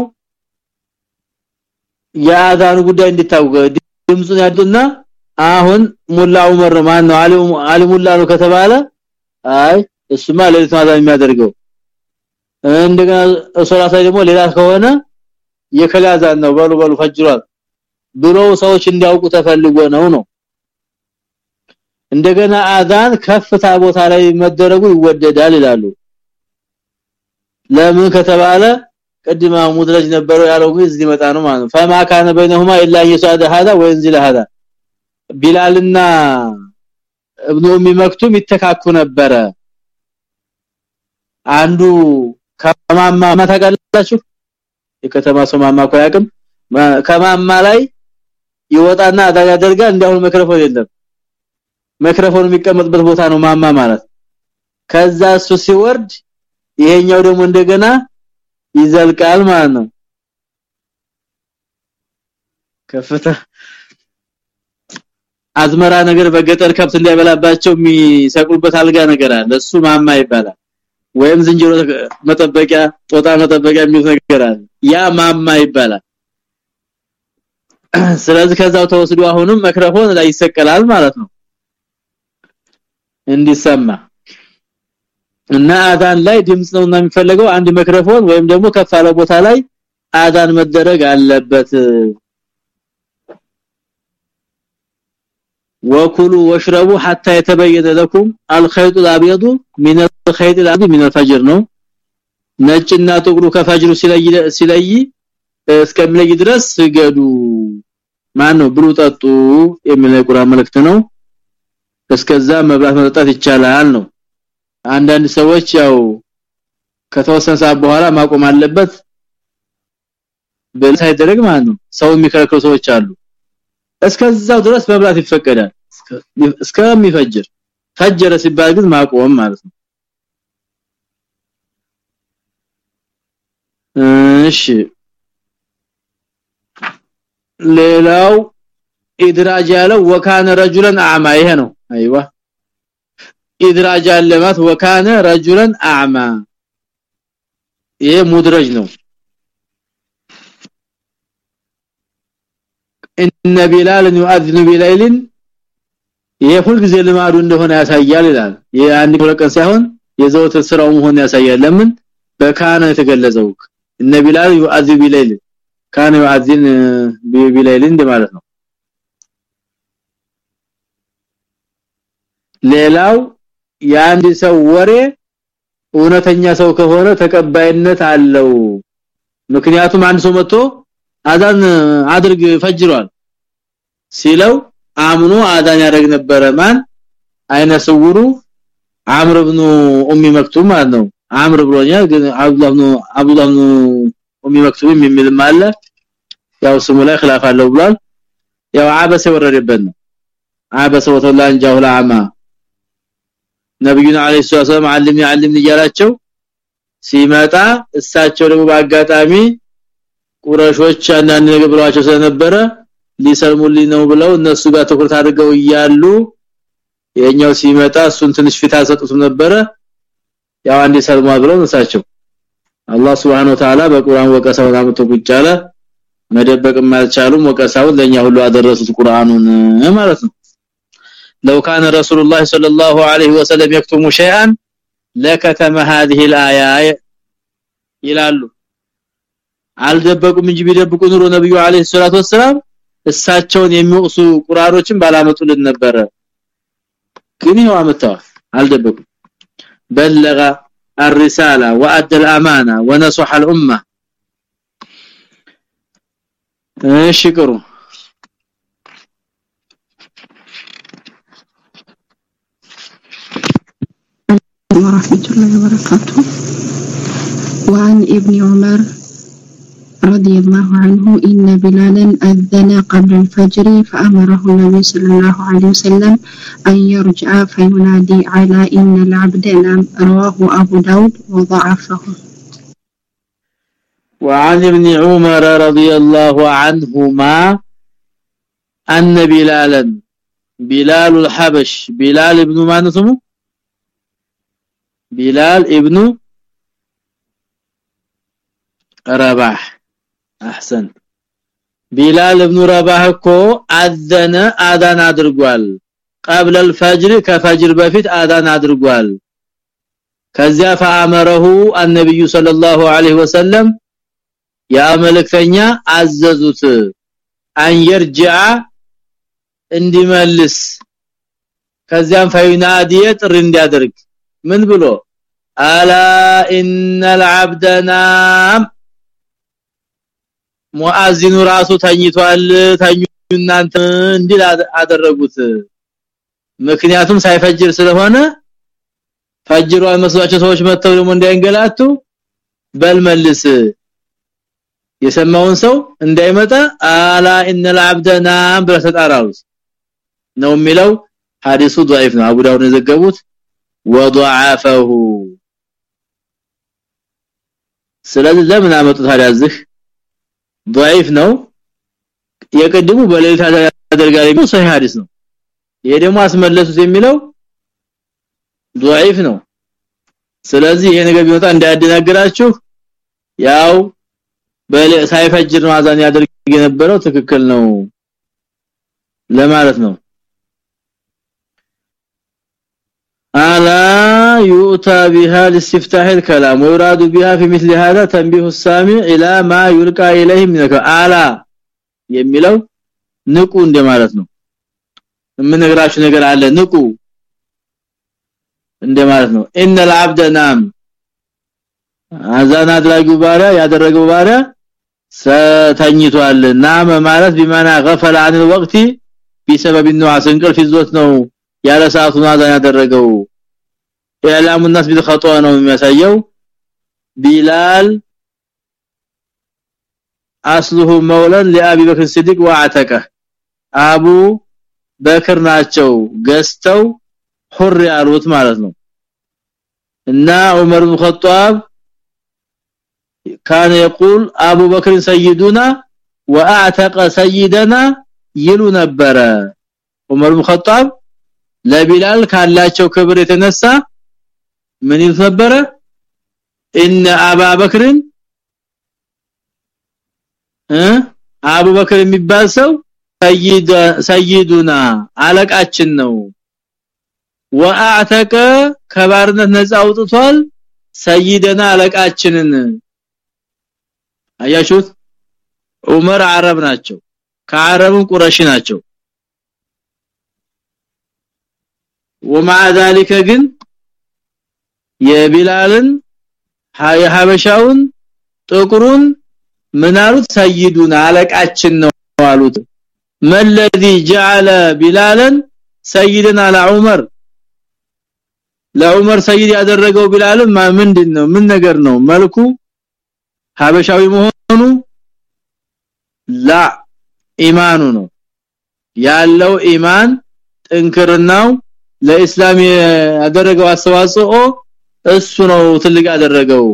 የአዛኑ ጉዳይ እንዲታወቅ ድምጹን ያዱና አሁን ሙላ ዑመር ነው? አሊሙ አሊሙላ ነው ከተባለ አይ እሱማ ለሊት አዛን የሚያደርገው እንደገና ሶላት ላይ ደግሞ ሌላ ከሆነ የከላዛን ነው በሉ በሉ ፈጅሯል ብሎ ሰዎች እንዲያውቁ ተፈልጎ ነው ነው እንደገና አዛን ከፍታ ቦታ ላይ መደረጉ ይወደዳል ይላሉ ለምን ከተባለ ቅድማ ሙድረጅ ነበረው ያለው ግን እዚህ መጣ ነው ማለት ነው فما كان بينهما الا يسعد هذا وينزل هذا ቢላልና ابن ام መክቱም ይተካኩ ነበረ አንዱ ከማማ ማታጋላችሁ የከተማ ሰው ማማ ከማማ ላይ ይወጣና አዳጋ ያደርጋል እንዲያው ማይክሮፎን የለም። ማይክሮፎን የሚቀመጥበት ቦታ ነው ማማ ማለት። ከዛ እሱ ሲወርድ ይሄኛው ደግሞ እንደገና ይዘልቃል ማለት ነው። ከፍታ አዝመራ ነገር በገጠር ከብት እንዳይበላባቸው የሚሰቅሉበት አልጋ ነገር አለ። እሱ ማማ ይባላል ወይም ዝንጀሮ መጠበቂያ ጦጣ መጠበቂያ አለ። ያ ማማ ይባላል። ስለዚህ ከዛው ተወስዶ አሁንም መክረፎን ላይ ይሰቀላል ማለት ነው። እንዲሰማ እና አዳን ላይ ድምጽ ነውና የሚፈልገው። አንድ ማይክሮፎን ወይም ደግሞ ከፍ ያለ ቦታ ላይ አዳን መደረግ አለበት وكلوا واشربوا حتى يتبين لكم الخيط الابيض من الخيط الابيض من الفجر ነው ነጭና ጥቁሩ ከፈጅሩ ሲለይ ሲለይ እስከሚለይ ድረስ ስገዱ ማን ነው ብሉ ጠጡ የሚል ቁርአን መልእክት ነው እስከዛ መብላት መጠጣት ይቻላል ነው አንዳንድ ሰዎች ያው ከተወሰነ ሰዓት በኋላ ማቆም አለበት በላይ ሳይደረግ ማለት ነው ሰው የሚከለክሉ ሰዎች አሉ እስከዛው ድረስ መብላት ይፈቀዳል እስከሚፈጅር ፈጀረ ሲባል ግን ማቆም ማለት ነው እሺ ሌላው ኢድራጅ ያለው ወካነ ረጁላን አዕማ ይሄ ነው አይዋ ኢድራጅ አለማት ወካነ ረጁላን አዕማ ይሄ ሙድረጅ ነው እነ ቢላልን يؤذن بليل ይሄ ሁሉ ጊዜ ልማዱ እንደሆነ ያሳያል ይላል ይሄ አንድ ሁለት ቀን ሳይሆን የዘወትር ስራው መሆን ያሳያል ለምን በካነ የተገለጸው እነ ቢላል يؤذن بليل ካነ يؤذن بليل እንደማለት ነው ሌላው የአንድ ሰው ወሬ እውነተኛ ሰው ከሆነ ተቀባይነት አለው ምክንያቱም አንድ ሰው መጥቶ አዛን አድርግ ፈጅሯል ሲለው አምኖ አዳን ያደረግ ነበረ። ማን? አይነ ስውሩ አምር ኢብኑ ኡሚ መክቱም ማለት ነው። አምር ብሎኛል ግን አብዱላህ ኢብኑ አብዱላህ ኡሚ መክቱም የሚል ማለ ያው ስሙ ላይ ኺላፍ አለው ብሏል። ያው አበሰ ወረደበት ነው። አበሰ ወተላን ጃሁላ አማ ነብዩን አለይሂ ሰላም አልም ያልም ይያላቸው ሲመጣ እሳቸው ደግሞ በአጋጣሚ ቁረሾች አንዳንድ ነገር ብለዋቸው ስለነበረ ሊሰልሙልኝ ነው ብለው እነሱ ጋር ትኩረት አድርገው እያሉ የኛው ሲመጣ እሱን ትንሽ ፊት አሰጡትም ነበረ ያው አንዴ ሰልማ ብለው እሳቸው አላህ Subhanahu Wa Ta'ala በቁርአን ወቀሳውን አምጥቶ ቁጭ አለ መደበቅም አልቻሉም ወቀሳውን ለኛ ሁሉ አደረሱት ቁርአኑን ማለት ነው لو كان رسول الله صلى الله عليه وسلم يكتم شيئا لكتم هذه الايه ይላሉ አልደበቁም እንጂ ቢደብቁ ኑሮ ነብዩ አለይሂ ሰላቱ ወሰለም እሳቸውን የሚወሱ ቁራሮችን ባላመጡ ነበረ። ግን ይኸው አመጣው አልደበቁ بلغ الرساله وادى الامانه ونصح الامه إيش ورحمه الله وبركاته وعن ابن عمر رضي الله عنه إن بلالا أذن قبل الفجر فأمره النبي صلى الله عليه وسلم أن يرجع فينادي على إن العبد نام. رواه أبو داود وضعفه. وعن ابن عمر رضي الله عنهما أن بلالا بلال الحبش بلال ابن ما نسمه؟ بلال ابن رباح. احسن بلال ابن رباح እኮ አዘነ አዳን አድርጓል قبل الفجر ከፈጅር በፊት አዳን አድርጓል ከዚያ فامره النبي صلى الله عليه وسلم ያ መልእክተኛ አዘዙት አን يرجع እንዲመልስ ከዚያም ፈይናዲየ ጥሪ እንዲያደርግ ምን ብሎ አላ ኢነል አብደ ናም ሙአዚኑ ራሱ ተኝቷል ተኙ እናንተ እንዲል አደረጉት ምክንያቱም ሳይፈጅር ስለሆነ ፈጅሩ አይመስላቸው ሰዎች መተው ደግሞ እንዳይንገላቱ በልመልስ የሰማውን ሰው እንዳይመጣ አላ ኢነል አብደ ናም ብለተጣራው ነው የሚለው ሐዲሱ ضعيف ነው አቡ ዳውድ የዘገቡት وضعفه ስለዚህ ለምን አመጡት ታዲያዝህ ضعيف ነው የቀድሙ በሌሊት ያደርጋል የሚለው ሰሂህ ሐዲስ ነው ይሄ ደግሞ አስመለሱት የሚለው ضعيف ነው ስለዚህ ይሄ ነገር ቢመጣ እንዳያደናግራችሁ ያው ሳይፈጅር ማዛን ያደርግ የነበረው ትክክል ነው ለማለት ነው يؤتى بها لاستفتاح الكلام ويراد بها في مثل هذا تنبيه السامع الى ما يلقى اليه من الا የሚለው ንቁ እንደማለት ነው የምነግራችሁ ነገር አለ ንቁ እንደማለት ነው ان العبد نام አዛን አድራጊው ባሪያ ያደረገው ባሪያ ተኝቷል ናመ ማለት بمعنى غفل عن الوقت بسبب النعاس እንቅልፍ ይዞት ነው ያለ ሰዓቱ አዛን ያደረገው ኢላሙ الناس بالخطا ነው የሚያሳየው ቢላል አስሉሁ መውለን ለአቢ በክር ሲዲቅ ወአተቀ አቡ በክር ናቸው ገዝተው ሁር ያሉት ማለት ነው እና ዑመር ኢብኑ ኸጣብ كان يقول ابو بكر سيدنا واعتق سيدنا ይሉ ነበረ ዑመር ኢብኑ ኸጣብ ለቢላል ካላቸው ክብር የተነሳ ምን ይል ነበረ እነ አባበክርን እ አቡበክር የሚባል ሰው ሰይድ ሰይዱና አለቃችን ነው ወአዕተቀ ከባርነት ነፃ አውጥቷል ሰይደና አለቃችንን አያሹት ዑመር አረብ ናቸው ከአረብም ቁረሽ ናቸው ومع ذلك ግን የቢላልን የሐበሻውን ጥቁሩን ምናሉት ሰይዱን አለቃችን ነው አሉት መለዚ جعل ቢላልን ሰይድና ለዑመር ለዑመር ሰይድ ያደረገው ቢላልን ምንድነው ምን ነገር ነው መልኩ ሐበሻዊ መሆኑ ላ ኢማኑ ነው ያለው ኢማን ጥንክርናው ለኢስላም ያደረገው አስተዋጽኦ እሱ ነው ትልቅ ያደረገው።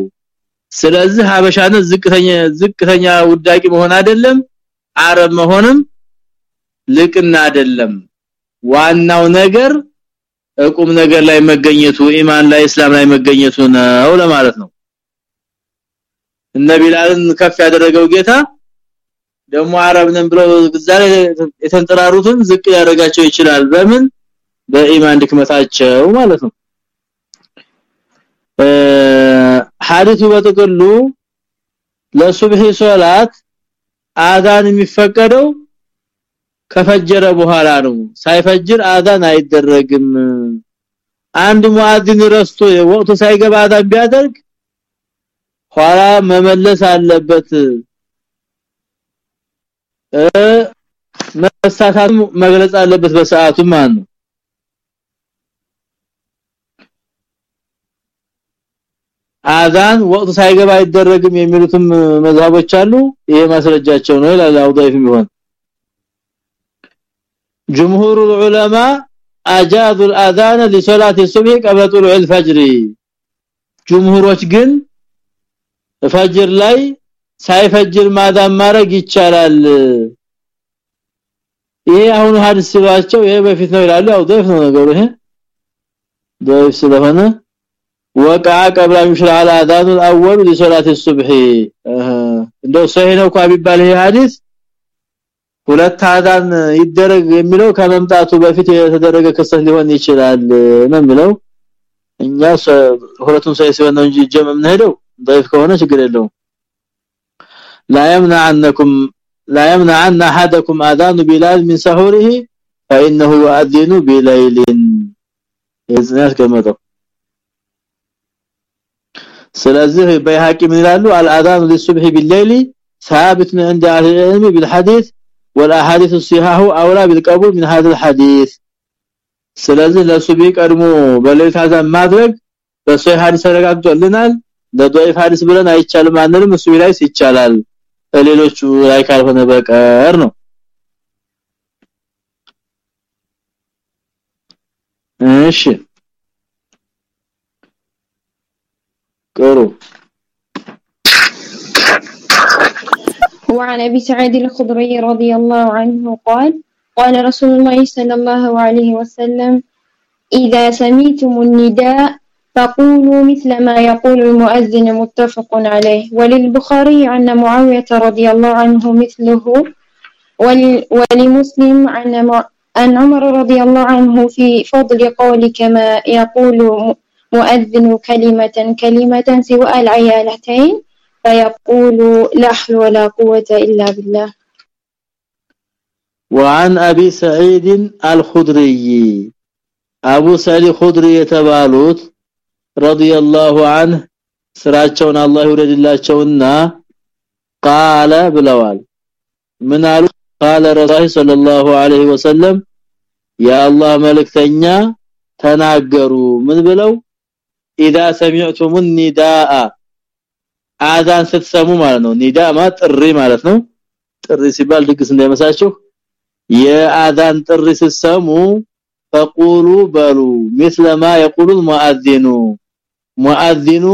ስለዚህ ሀበሻነት ዝቅተኛ ዝቅተኛ ውዳቂ መሆን አይደለም አረብ መሆንም ልቅና አይደለም። ዋናው ነገር እቁም ነገር ላይ መገኘቱ ኢማን ላይ እስላም ላይ መገኘቱ ነው ለማለት ነው። እነ ከፍ ያደረገው ጌታ ደግሞ አረብ ነን ብለው ዛሬ የተንጠራሩትን ዝቅ ያደርጋቸው ይችላል። በምን? በኢማን ድክመታቸው ማለት ነው ሐዲሱ በጥቅሉ ለሱብሂ ሶላት አዳን የሚፈቀደው ከፈጀረ በኋላ ነው። ሳይፈጅር አዳን አይደረግም። አንድ ሙአዚን ረስቶ ወቅቱ ሳይገባ አዳን ቢያደርግ ኋላ መመለስ አለበት። መሳሳት መግለጽ አለበት በሰዓቱ ማለት ነው አዛን ወቅቱ ሳይገባ አይደረግም የሚሉትም መዛቦች አሉ። ይሄ ማስረጃቸው ነው ይላል አውዳይፍ ቢሆን جمهور العلماء اجازوا الاذان لصلاه الصبح قبل طلوع الفجر جمهوሮች ግን ፈጅር ላይ ሳይፈጅር ማዳም ማረግ ይቻላል። ይሄ አሁን ሀዲስ ስሏቸው ይሄ በፊት ነው ይላሉ። አውዳይፍ ነው ነገሩ ይሄ። ضعيف ስለሆነ وقع قبل يشرع الاذان الاول لصلاه الصبح እንደው ሰሂህ ነው ቢባል ይሄ ሐዲስ ሁለት አዳን ይደረግ የሚለው ከመምጣቱ በፊት የተደረገ ክስተት ሊሆን ይችላል ነው የሚለው እኛ ሁለቱም ሰሂህ ሲሆን ነው እንጂ ጀመም ነው ضيف ከሆነ ችግር የለውም لا يمنع عنكم لا يمنع عن احدكم اذان بلال من سحوره فانه يؤذن بليل እዝናስ ከመጣው ስለዚህ በይሃቂ ምን ይላሉ አልአዛን ለሱብህ بالليل ثابت عند اهل العلم بالحديث والاحاديث الصحيحه اولى بالقبول من هذا الحديث ስለዚህ ለሱብህ ቀድሞ በሌሊት አዛን ማድረግ በሶይ ሐዲስ ተረጋግጦልናል ለዶይፍ ሐዲስ ብለን አይቻልም አንልም እሱ ላይ ይቻላል ሌሎቹ ላይ ካልሆነ በቀር ነው እሺ ቅሩ وعن أبي سعيد الخضري رضي الله عنه قال قال رسول الله صلى الله عليه وسلم إذا سميتم النداء فقولوا مثل ما يقول المؤذن متفق عليه وللبخاري عن معاوية رضي الله عنه مثله ولمسلم عن عن عمر رضي الله عنه في فضل قول كما يقول مؤذن كلمة كلمة سواء العيالتين فيقول لا حول ولا قوة إلا بالله وعن أبي سعيد الخدري أبو سعيد الخدري يتبالوت رضي الله عنه ስራቸውን አላህ ይወደድላቸውና قال ብለዋል ምን አሉ قال رسول صلى الله عليه وسلم يا الله መልእክተኛ ተናገሩ ምን ብለው اذا سمعتم النداء አዛን ስትሰሙ ማለት ነው ኒዳ ማለት ጥሪ ማለት ነው ጥሪ ሲባል ድግስ እንዳይመሳችሁ የአዛን ጥሪ ስትሰሙ فقولوا በሉ مثل ما يقول المؤذن ሙአዚኑ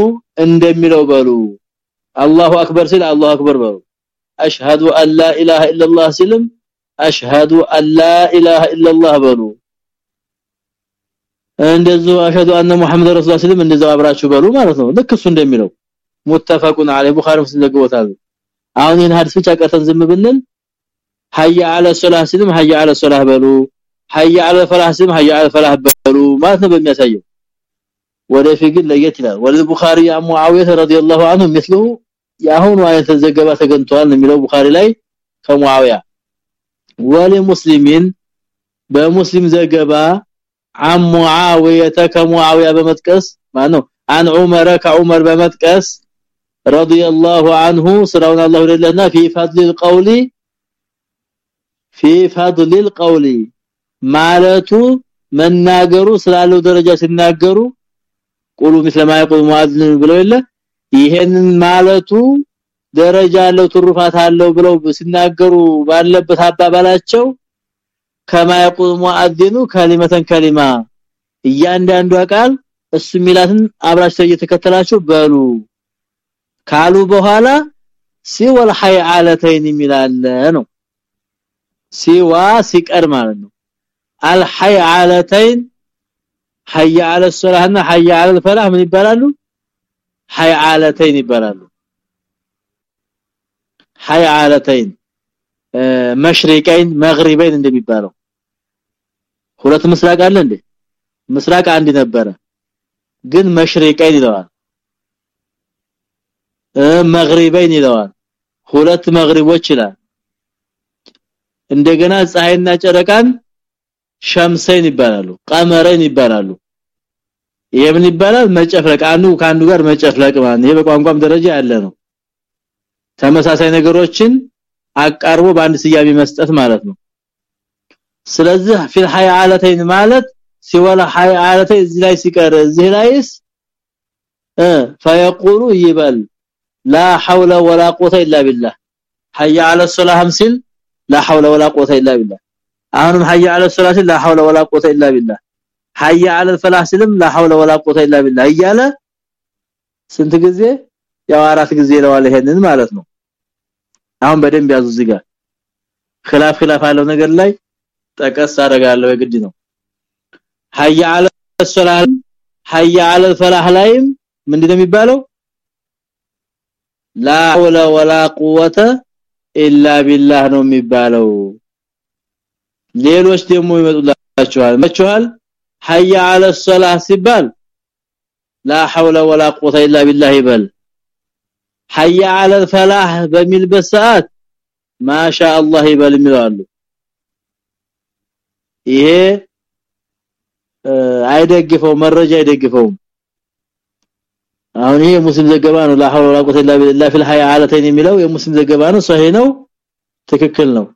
እንደሚለው በሉ አላሁ አክበር ሲል አላሁ አክበር በሉ አሽሃዱ አን ላ ኢላሃ ኢላላህ ሲልም አሽሃዱ አን ላ ኢላሃ ኢላላህ በሉ እንደዚህ አሽሃዱ አነ ሙሐመድ ረሱላህ ሲልም እንደዛው አብራችሁ በሉ ማለት ነው ልክ እሱ እንደሚለው ሙተፈቁን ዐለይሂ ቡኻሪ ሙስሊም ዘግቦታል አሁን ይሄን ሐዲስ ብቻ ቀርተን ዝም ብንል ሐየ ዐለ ሶላህ ሲልም ሐየ ዐለ ሶላህ በሉ ሐይ አለ ፈላህ ስም ሐይ አለ ፈላህ በሉ ማለት ነው በሚያሳየው ወደፊት ግን ለየት ይላል ወለ ቡኻሪ ያ ሙአዊያ ረዲየላሁ ዐንሁ مثله ያሁን አየተ ዘገባ ተገንቷል የሚለው ቡኻሪ ላይ ከሙአዊያ ወለ ሙስሊሚን በሙስሊም ዘገባ عن معاويه كمعاويه بمتقس ማነው عن عمر كعمر بمتقس رضي الله عنه سرون الله لنا في فضل القول في فضل القول ማለቱ መናገሩ ስላለው ደረጃ ሲናገሩ ቁሉ مثلما يقول مؤذن ብለው የለ ይሄንን ማለቱ ደረጃ አለው ትሩፋት አለው ብለው ሲናገሩ ባለበት አባባላቸው ከማ يقول مؤذن كلمه كلمه እያንዳንዱ ቃል እሱ ሚላትን አብራችሁ እየተከተላችሁ በሉ ካሉ በኋላ ሲወል ሐይዓለተይን ሚላለ ነው ሲዋ ሲቀር ማለት ነው አልሐይዓለተይን ሐይ አለ ሶላህና ሐይ አለ ፈላህ ምን ይባላሉ ሐይዓለተይን ይባላሉ ሐይዓለተይን መሽሪቀይን መግሪበይን እንደሚባለው ሁለት ምስራቅ አለ እንዴ? ምስራቅ አንድ ነበረ ግን መሽሪቀይን ይለዋል መግሪበይን ይለዋል ሁለት መግሪቦች ይላል። እንደገና ፀሐይና ጨረቃን ሸምሰይን ይባላሉ ቀመረን ይባላሉ። የምን ይባላል? መጨፍለቅ አንዱ ካንዱ ጋር መጨፍለቅ ማለት ይሄ በቋንቋም ደረጃ ያለ ነው። ተመሳሳይ ነገሮችን አቃርቦ በአንድ ስያሜ መስጠት ማለት ነው ስለዚህ ፊል ሐያለተይን ማለት ሲወላ ሐያለተይ እዚህ ላይ ሲቀር እዚህ ላይስ እ فيقول ይበል لا حول ولا قوه الا بالله حي على الصلاه ሲል لا حول ولا قوه الا بالله አሁንም حي على الصلاه لا حول ولا قوه الا بالله حي على الفلاح ሲልም لا حول ولا قوه الا بالله እያለ ስንት ጊዜ ያው አራት ጊዜ ለዋለ ይሄንን ማለት ነው አሁን በደንብ ያዙ እዚህ ጋር خلاف خلاف አለው ነገር ላይ ጠቀስ አደርጋለሁ የግድ ነው። ሀያ አለ ሰላህ ሀያ አለ ፈላህ ላይም ምንድነው የሚባለው? ላ ወላ ወላ ቁወተ ኢላ ቢላህ ነው የሚባለው። ሌሎች ደግሞ ይመጡላችኋል። መቸዋል ሀያ አለ ሰላህ ሲባል ላ ሐውለ ወላ ቁወተ ኢላ ቢላህ ይበል። ሀያ አለ ፈላህ በሚልበት ሰዓት ማሻአላህ ይበል ይላሉ ይሄ አይደግፈው መረጃ አይደግፈውም። አሁን ይሄ ሙስሊም ዘገባ ነው። ላሐው ወላቁተ ኢላ ፊል ሀያ አለተን የሚለው የሙስሊም ዘገባ ነው። ሶሂህ ነው። ትክክል ነው።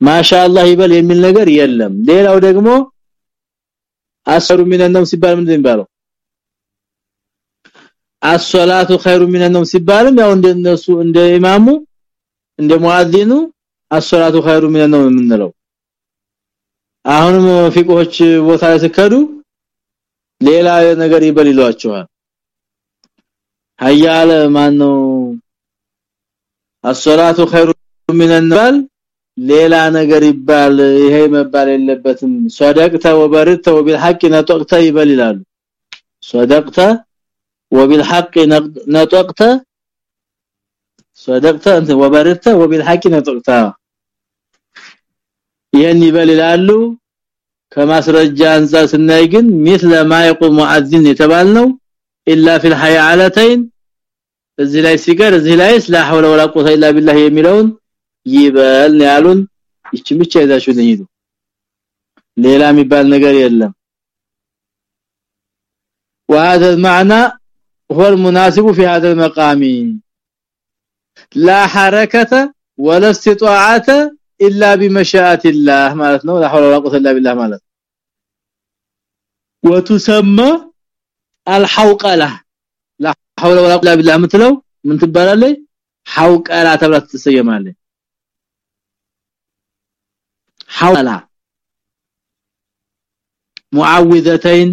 ማሻአላህ ይበል የሚል ነገር የለም። ሌላው ደግሞ አሰሩ ሚነነም ሲባል ምንድን የሚባለው? አሶላቱ ኸይሩ ሚነነም ሲባልም ያው እንደነሱ እንደ ኢማሙ እንደ ሙአዚኑ አሶላቱ ኸይሩ ሚነነም የምንለው። አሁንም ፊቆች ቦታ ላይ ተከዱ ሌላ ነገር ይበል ይሏቸዋል ሀያለ ማነው አሶላቱ ኸይሩ ሚነነም ሌላ ነገር ይባል ይሄ መባል የለበትም ሶደቅተ ወበርተ ወቢልሐቅ ነጠቅተ ይበል ይላሉ ሶደቅተ وبالحق نطقت صدقت انت وبررت وبالحق نطقت ይሄን ይበል ይላሉ ከማስረጃ አንፃር ስናይ ግን مثل ما يقول مؤذن የተባልነው الا في الحيالتين እዚህ ላይ ሲቀር እዚህ ላይስ لا حول ولا قوه الا بالله የሚለውን ይበል ያሉን ይቺ ብቻ ይዛችሁ ነይዱ ሌላ የሚባል ነገር የለም وهذا المعنى هو المناسب في هذا المقام لا حركه ولا استطاعه الا بمشيئه الله ማለት ነው لا حول ولا قوه الا بالله ማለት وتسمى الحوقله لا حول ولا قوه الا بالله ምትለው ምን ትባላለች ሐውቀላ ተብላ ትሰየማለች حولا معوذتين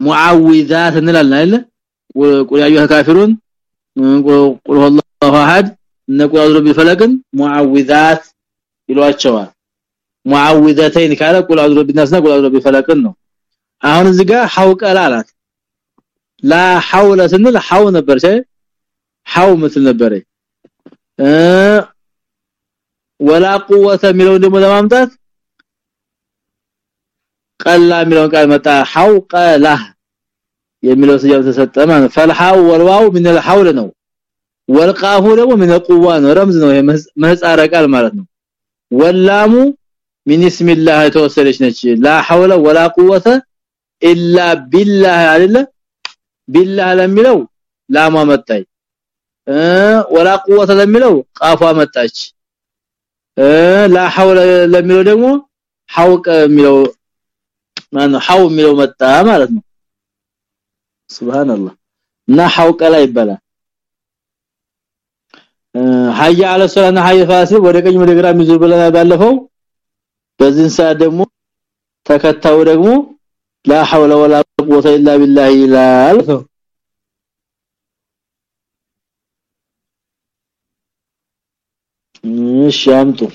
معوذات እንላለን አይደል ቁል ያዩ ካፊሩን ቁል ሁወላሁ አሐድ ነቁል አውዙ ቢፈለቅን ሙዓዊዛት ይሏቸዋል ሙዓዊዛተይን ካለ ቁል አውዙ ቢናስና ቁል አውዙ ቢፈለቅን ነው አሁን እዚህ ጋር ሐውቀላ አላት ላ ሐውለ ስንል ሐው ነበር ሸይ ሐው ምትል ነበር እ ወላ ቁወተ የሚለውን ደግሞ ለማምጣት ቀላ የሚለውን ቃል መጣ ሐውቀላ የሚለው ስያሜ ተሰጠ ማለት ፈልሐው ወልዋው ምን الحول ነው ወልቃሁ ደግሞ ምን القوه ነው ረምዝ ነው ምህጻረ ቃል ማለት ነው ወላሙ من اسم الله ተወሰለች ነች لا حول ولا قوه الا بالله አይደለ بالله ለሚለው ላማ መጣይ ወላ ቁወተ ለሚለው ቃፏ መጣች ላ ሐውለ ለሚለው ደግሞ ሐውቀ የሚለው ማነው ሐው የሚለው መጣ ማለት ነው ሱብሃንአላህ እና ሐውቀ ላይ ይባላል ሀያ አለ ሶላና ሀያ ፋሲል ወደ ቀኝ ወደ ግራ የሚዞር ብለና ባለፈው በዚህ ሰዓት ደግሞ ተከታው ደግሞ ላ ሐውለ ወላ ቁወተ ኢላ ቢላሂ ይላል الشامتو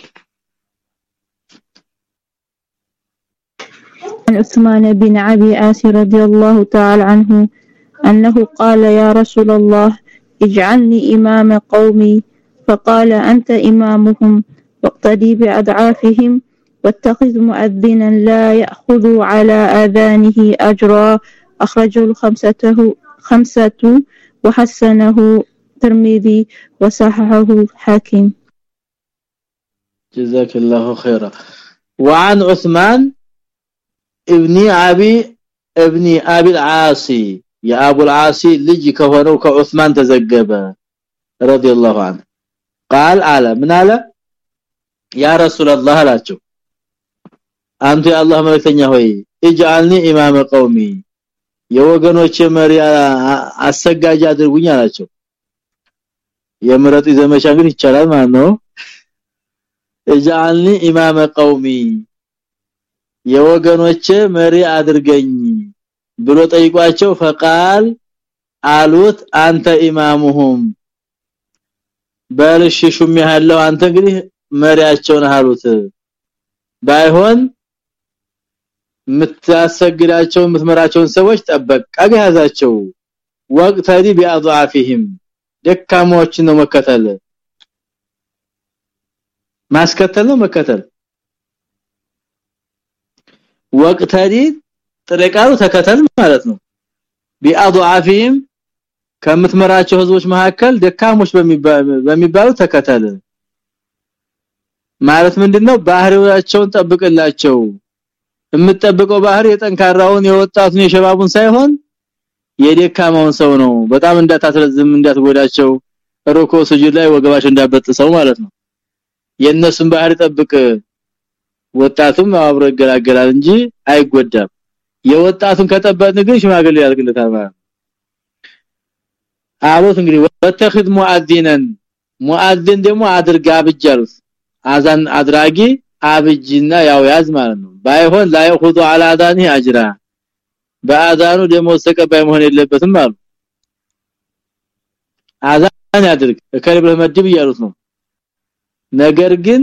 عن عثمان بن عبي آسي رضي الله تعالى عنه أنه قال يا رسول الله اجعلني إمام قومي فقال أنت إمامهم واقتدي بأضعافهم واتخذ مؤذنا لا يأخذ على آذانه أجرا. أخرجه الخمسة خمسة وحسنه ترمذي وصححه حاكم. جزاك الله خيرا. وعن عثمان ابن ابي ابن أبي العاصي. يا أبو العاصي لجي كهونو كعثمان تزغب رضي الله عنه. قال على من على يا رسول الله አላቸው አንተ የአላህ መልእክተኛ ሆይ اجعلني امام قومي የወገኖቼ መሪ አሰጋጅ አድርጉኝ አላቸው የምረጥ ዘመቻ ግን ይቻላል ማለት ነው እጃልኒ ኢማመ ቀውሚ የወገኖቼ መሪ አድርገኝ ብሎ ጠይቋቸው ፈቃል አሉት አንተ ኢማሙሁም በልሽ ሹም ያለው አንተ እንግዲህ መሪያቸውን አሉት። ባይሆን ምታሰግዳቸው ምትመራቸውን ሰዎች ጠበቅ አገያዛቸው ወቅተዲ ቢአضعفهم ደካሞችን ነው መከተል። ማስከተል ነው መከተል። ወቅተዲ ጥረቃሉ ተከተል ማለት ነው። ቢአضعفهم ከምትመራቸው ህዝቦች መካከል ደካሞች በሚባሉ ተከተል። ማለት ምንድነው? ባህሪያቸውን ጠብቅላቸው። የምትጠብቀው ባህሪ የጠንካራውን የወጣቱን የሸባቡን ሳይሆን የደካማውን ሰው ነው። በጣም እንዳታስረዝም እንዳትጎዳቸው ሩኮ ስጁድ ላይ ወገባቸው እንዳበጥሰው ማለት ነው። የነሱን ባህሪ ጠብቅ። ወጣቱም አብሮ ይገላገላል እንጂ አይጎዳም። የወጣቱን ከጠበቅን ግን ሽማግሌ ያልግለታል ማለት አሉት። እንግዲህ ወተخذ ሙአዚነን ሙአዚን ደሞ አድርጋ አብጅ አሉት። አዛን አድራጊ አብጅና ያው ያዝ ማለት ነው። ባይሆን ላይኹዱ አላ አጅራ በአዛኑ ደግሞ ተቀባይ መሆን የለበትም አሉ። አዛን ያድርግ ከልብ ለመድብ ያሉት ነው። ነገር ግን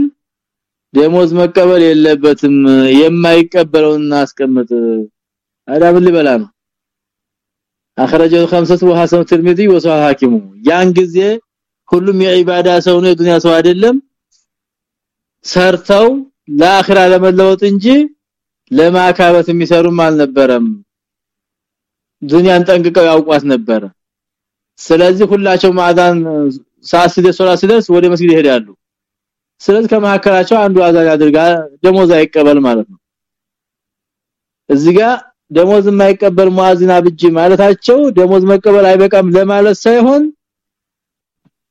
ደሞዝ መቀበል የለበትም። የማይቀበለውን አስቀምጥ አዳብል በላ አخرجه خمسه وحسن الترمذي وصححه الحاكم ያን ጊዜ ሁሉም የዒባዳ ሰው ነው የዱንያ ሰው አይደለም። ሰርተው ለአኺራ ለመለወጥ እንጂ ለማካበት የሚሰሩም አልነበረም። ዱንያን ጠንቅቀው ያውቋት ነበር። ስለዚህ ሁላቸው ማዳን ሳስደ ሶላ ወደ መስጊድ ይሄዳሉ። ስለዚህ ከመካከላቸው አንዱ አዛን ያድርጋ ደሞዝ አይቀበል ማለት ነው። እዚህ ጋር ደሞዝ የማይቀበል ሙአዚን አብጂ ማለታቸው ደሞዝ መቀበል አይበቃም ለማለት ሳይሆን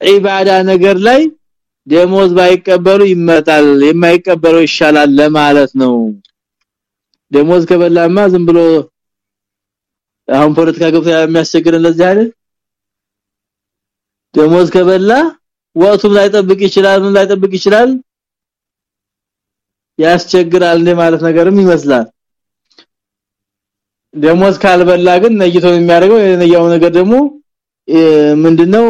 ዒባዳ ነገር ላይ ደሞዝ ባይቀበሉ ይመጣል የማይቀበለው ይሻላል ለማለት ነው። ደሞዝ ከበላማ ዝም ብሎ አሁን ፖለቲካ ገብቶ የሚያስቸግረን ለዚህ አይደል? ደሞዝ ከበላ ወቅቱም ላይ ጠብቅ ይችላል ምን ላይ ጠብቅ ይችላል ያስቸግራል ማለት ነገርም ይመስላል ደሞዝ ካልበላ ግን ነይቶ የሚያደርገው የነያው ነገር ደግሞ ምንድነው?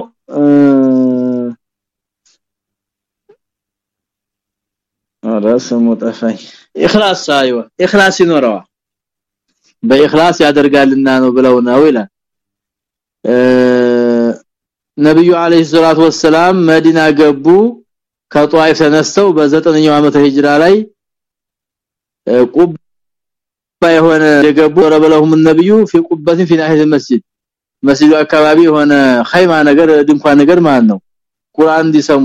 ራስሙ ጠፋኝ። ኢኽላስ አይዋ ኢኽላስ ይኖረዋል። በኢኽላስ ያደርጋልና ነው ብለው ነው ይላል። ነብዩ አለይሂ ሰላቱ ወሰለም መዲና ገቡ። ከጧይፍ ተነስተው በዘጠነኛው ዓመተ ሂጅራ ላይ ቁብ የሆነ የገቡ ረበለሁም ነብዩ في قبة في ناحيه المسجد መስጂዱ አካባቢ የሆነ ኸይማ ነገር ድንኳን ነገር ማለት ነው ቁርአን እንዲሰሙ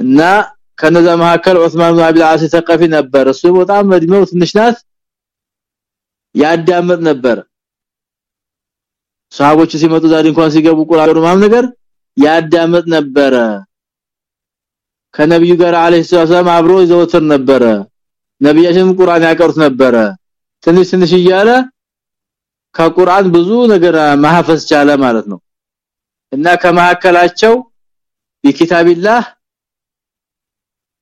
እና ከነዛ መካከል ዑስማን ኢብኑ አቢል አስ ተቀፊ ነበር እሱ በጣም እድሜው ትንሽ ናት ያዳምጥ ነበር ሰሃቦች ሲመጡ ዛሬ እንኳን ሲገቡ ቁርአን ማም ነገር ያዳምጥ ነበረ ከነብዩ ጋር አለይሂ ሰላም አብሮ ይዘወትር ነበረ ነብያችን ቁርአን ያቀሩት ነበረ። ትንሽ ትንሽ እያለ ከቁርአን ብዙ ነገር ማሐፈዝ ቻለ ማለት ነው። እና ከመሐከላቸው በኪታቢላህ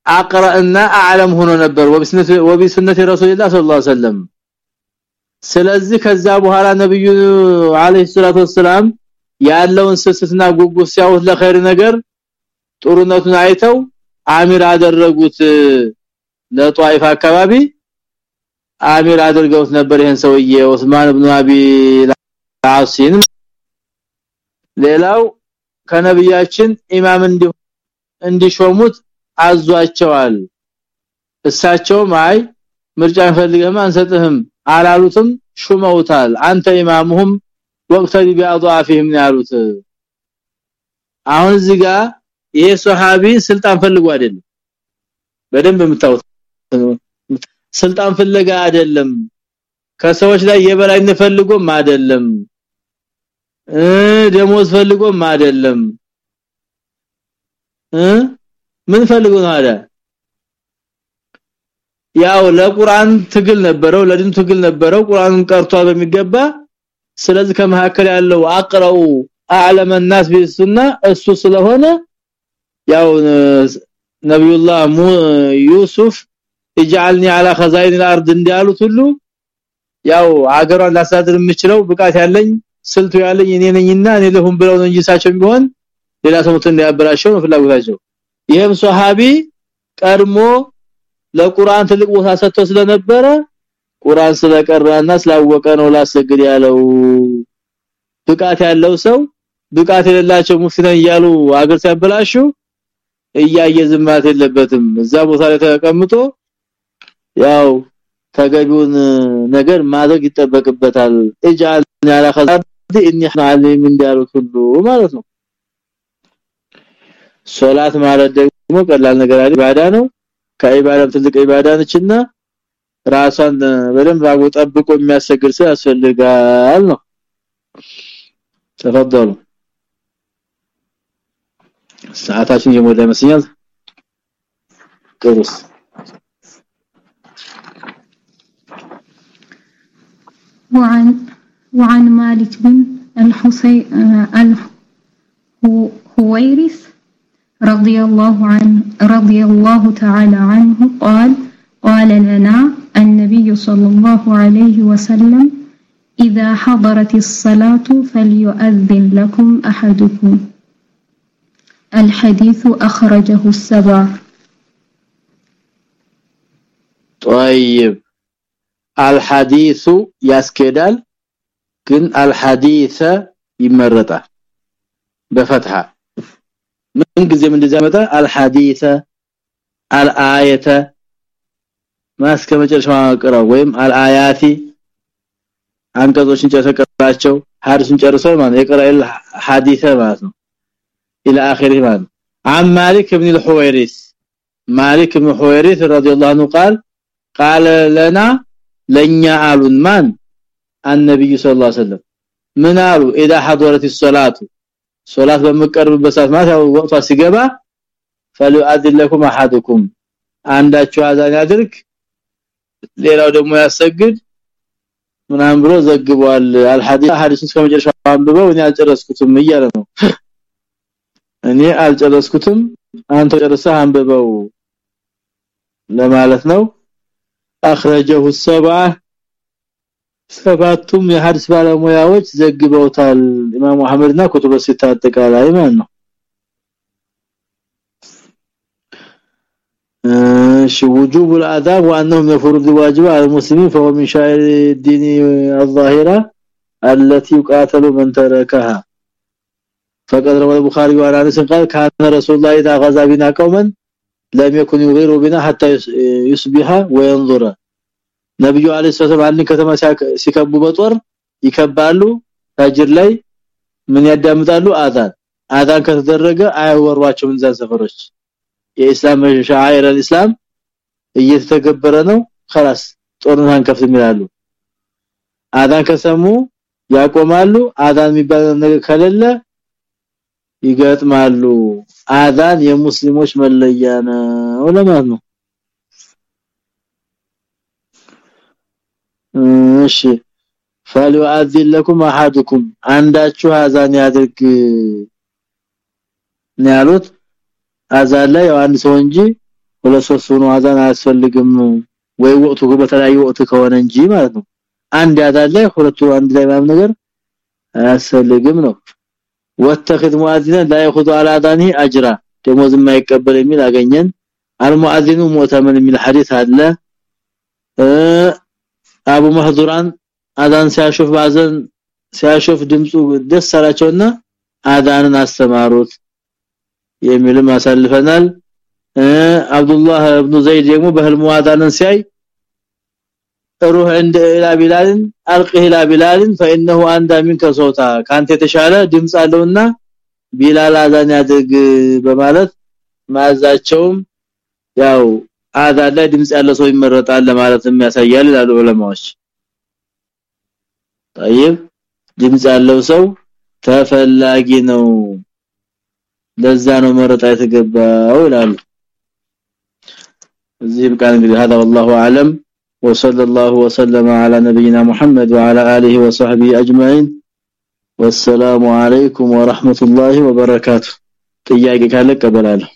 አቅራእና አዕለም ሆኖ ነበር። ወብስነት ወብስነት ረሱላህ ሰለላሁ ዐለይሂ ወሰለም። ስለዚህ ከዛ በኋላ ነብዩ አለይሂ ሰላቱ ወሰለም ያለውን ስስትና ጉጉት ሲያውት ለኸይር ነገር ጦርነቱን አይተው አሚር አደረጉት ለጧይፍ አካባቢ አሚር አድርገውት ነበር ይሄን ሰውዬ ዑስማን ኢብኑ አቢ ላሲን። ሌላው ከነብያችን ኢማም እንዲሾሙት አዟቸዋል። እሳቸውም አይ ምርጫ ፈልገም አንሰጥህም አላሉትም። ሹመውታል። አንተ ኢማሙሁም ወቅተሪ ቢአضعفهم ያሉት። አሁን እዚህ ጋር ይሄ ሱሐቢ ስልጣን ፈልጎ አይደለም። በደንብ የምታውቁት ስልጣን ፍለጋ አይደለም ከሰዎች ላይ የበላይነት ፈልጎም አይደለም እ ደሞዝ ፈልጎም አይደለም እ ምን ፈልጎ ነው አለ ያው ለቁርአን ትግል ነበረው ለድን ትግል ነበረው ቁርአንን ቀርቷል በሚገባ ስለዚህ ከመሐከል ያለው አቅረው አዕለመ الناس ቢሱና እሱ ስለሆነ ያው ነብዩላህ ዩሱፍ እጃልኒ على خزائن الارض እንዲያሉት ሁሉ ያው አገሯን ላሳድር የምችለው ብቃት ያለኝ ስልቱ ያለኝ እኔ ነኝና እኔ ለሁም ብለው ነው እንጂ ሳቸው ቢሆን ሌላ ሰው እንዲያበላሸው ነው ፍላጎታቸው ይሄም ሱሐቢ ቀድሞ ለቁርአን ትልቅ ቦታ ሰጥቶ ስለነበረ ቁርአን ስለቀራና ስላወቀ ነው ላሰግድ ያለው ብቃት ያለው ሰው ብቃት የሌላቸው ሙፍቲነን እያሉ አገር ሲያበላሹ እያየ ዝማት የለበትም እዛ ቦታ ላይ ተቀምጦ ያው ተገቢውን ነገር ማድረግ ይጠበቅበታል። እጃል ያላከዛት እንحن عليم እንዳሉት ሁሉ ማለት ነው። ሶላት ማለት ደግሞ ቀላል ነገር አይደል? ኢባዳ ነው። ከኢባዳ ትልቅ ኢባዳ ነችና ራሷን በደንብ አጎ ጠብቆ የሚያሰግድ ሰው ያስፈልጋል ነው። ተፈደሉ ሰዓታችን የሞላ መስኛል ጥሩስ وعن وعن مالك بن الحسين الهويرث رضي الله عنه رضي الله تعالى عنه قال قال لنا النبي صلى الله عليه وسلم إذا حضرت الصلاة فليؤذن لكم أحدكم. الحديث أخرجه السبع. طيب. الحديث ያስኬዳል ግን الحديث ይመረጣል በፈትሐ ምን ጊዜም እንደዛ መጣ الحديث الآية ማስከ መጨረሻው አቀራው ወይም الآيات አንቀጾችን ጨሰቀራቸው ሐዲስን ጨርሶ ማለት የቀራኤል ሐዲሰ ማለት ነው الى اخره ማለት عن مالك بن الحويرث مالك بن الحويرث رضي الله عنه قال قال لنا ለኛ አሉን ማን النبي صلى الله عليه وسلم ምን አሉ اذا حضرت الصلاه ሶላት በመቀርብበት ሰዓት ማለት ያው ወቅቷ ሲገባ فليؤذن لكم احدكم አንዳችሁ አዛን ያድርግ ሌላው ደግሞ ያሰግድ ምናምን ብሎ ዘግቧል አልሐዲስ ሐዲስን ከመጨረሻው አንብበው እኔ አልጨረስኩትም እያለ ነው እኔ አልጨረስኩትም አንተ ጨርሰህ አንብበው ለማለት ነው اخرجه السبعه ሰባቱም የሐዲስ ባለሙያዎች ዘግበውታል ኢማም አህመድና ኩቱበ ሲታ አጠቃላይ ማለት ነው እሺ وجوب الاداب وانه من فروض الواجب على المسلمين فهو من شعائر الدين الظاهره التي يقاتل من تركها فقد روى البخاري وعن انس قال كان رسول الله اذا غزا بنا قوما لم يكن يغير بنا حتى يصبح وينظر ነብዩ አለይሂ ሰላም አንድ ከተማ ሲከቡ በጦር ይከባሉ ታጅር ላይ ምን ያዳምጣሉ አዛን አዛን ከተደረገ አይወሯቸው እንዛን ሰፈሮች የኢስላም ሻዓይር الاسلام እየተገበረ ነው خلاص ጦርን አንከፍትም ይላሉ አዛን ከሰሙ ያቆማሉ አዛን የሚባል ነገር ከሌለ ይገጥማሉ አዛን የሙስሊሞች መለያ ነው ለማለት ነው እሺ فليؤذن لكم احدكم አንዳችሁ አዛን ያድርግ ነው ያሉት አዛን ላይ አንድ ሰው እንጂ ሁለት ሶስት ሆኖ አዛን አያስፈልግም ወይ ወቅቱ በተለያየ ወቅት ከሆነ እንጂ ማለት ነው አንድ አዛን ላይ ሁለቱ አንድ ላይ ማለት ነገር አያስፈልግም ነው ወተخذ ሙአዚና لا ياخذ አጅራ اذانه ደሞዝ የማይቀበል የሚል አገኘን። አልሙአዚኑ ሙተመን የሚል ሐዲስ አለ። አቡ መህዙራን አዛን ሲያሾፍ ባዘን ሲያሾፍ ድምጹ ደስ አላቸውና አዳንን አስተማሩት የሚልም አሳልፈናል። አብዱላህ ኢብኑ ዘይድ ደግሞ በህልሙ አዛንን ሲያይ ሩህ እንደ ኢላ ቢላልን አልቅህ ኢላ ቢላልን فانه አንዳ منك صوتا ካንተ የተሻለ ድምጽ አለውና ቢላል አዛን ያድርግ በማለት ማዛቸውም ያው አዛን ላይ ድምጽ ያለ ሰው ይመረጣል ለማለት የሚያሳያል ይላሉ ዑለማዎች طيب ድምጽ ያለው ሰው ተፈላጊ ነው ለዛ ነው መረጣ የተገባው ይላሉ እዚህ ብቃን እንግዲህ هذا والله اعلم وصلى الله وسلم على نبينا محمد وعلى اله وصحبه اجمعين والسلام عليكم ورحمه الله وبركاته ጥያቄ ካለ ቀበላለሁ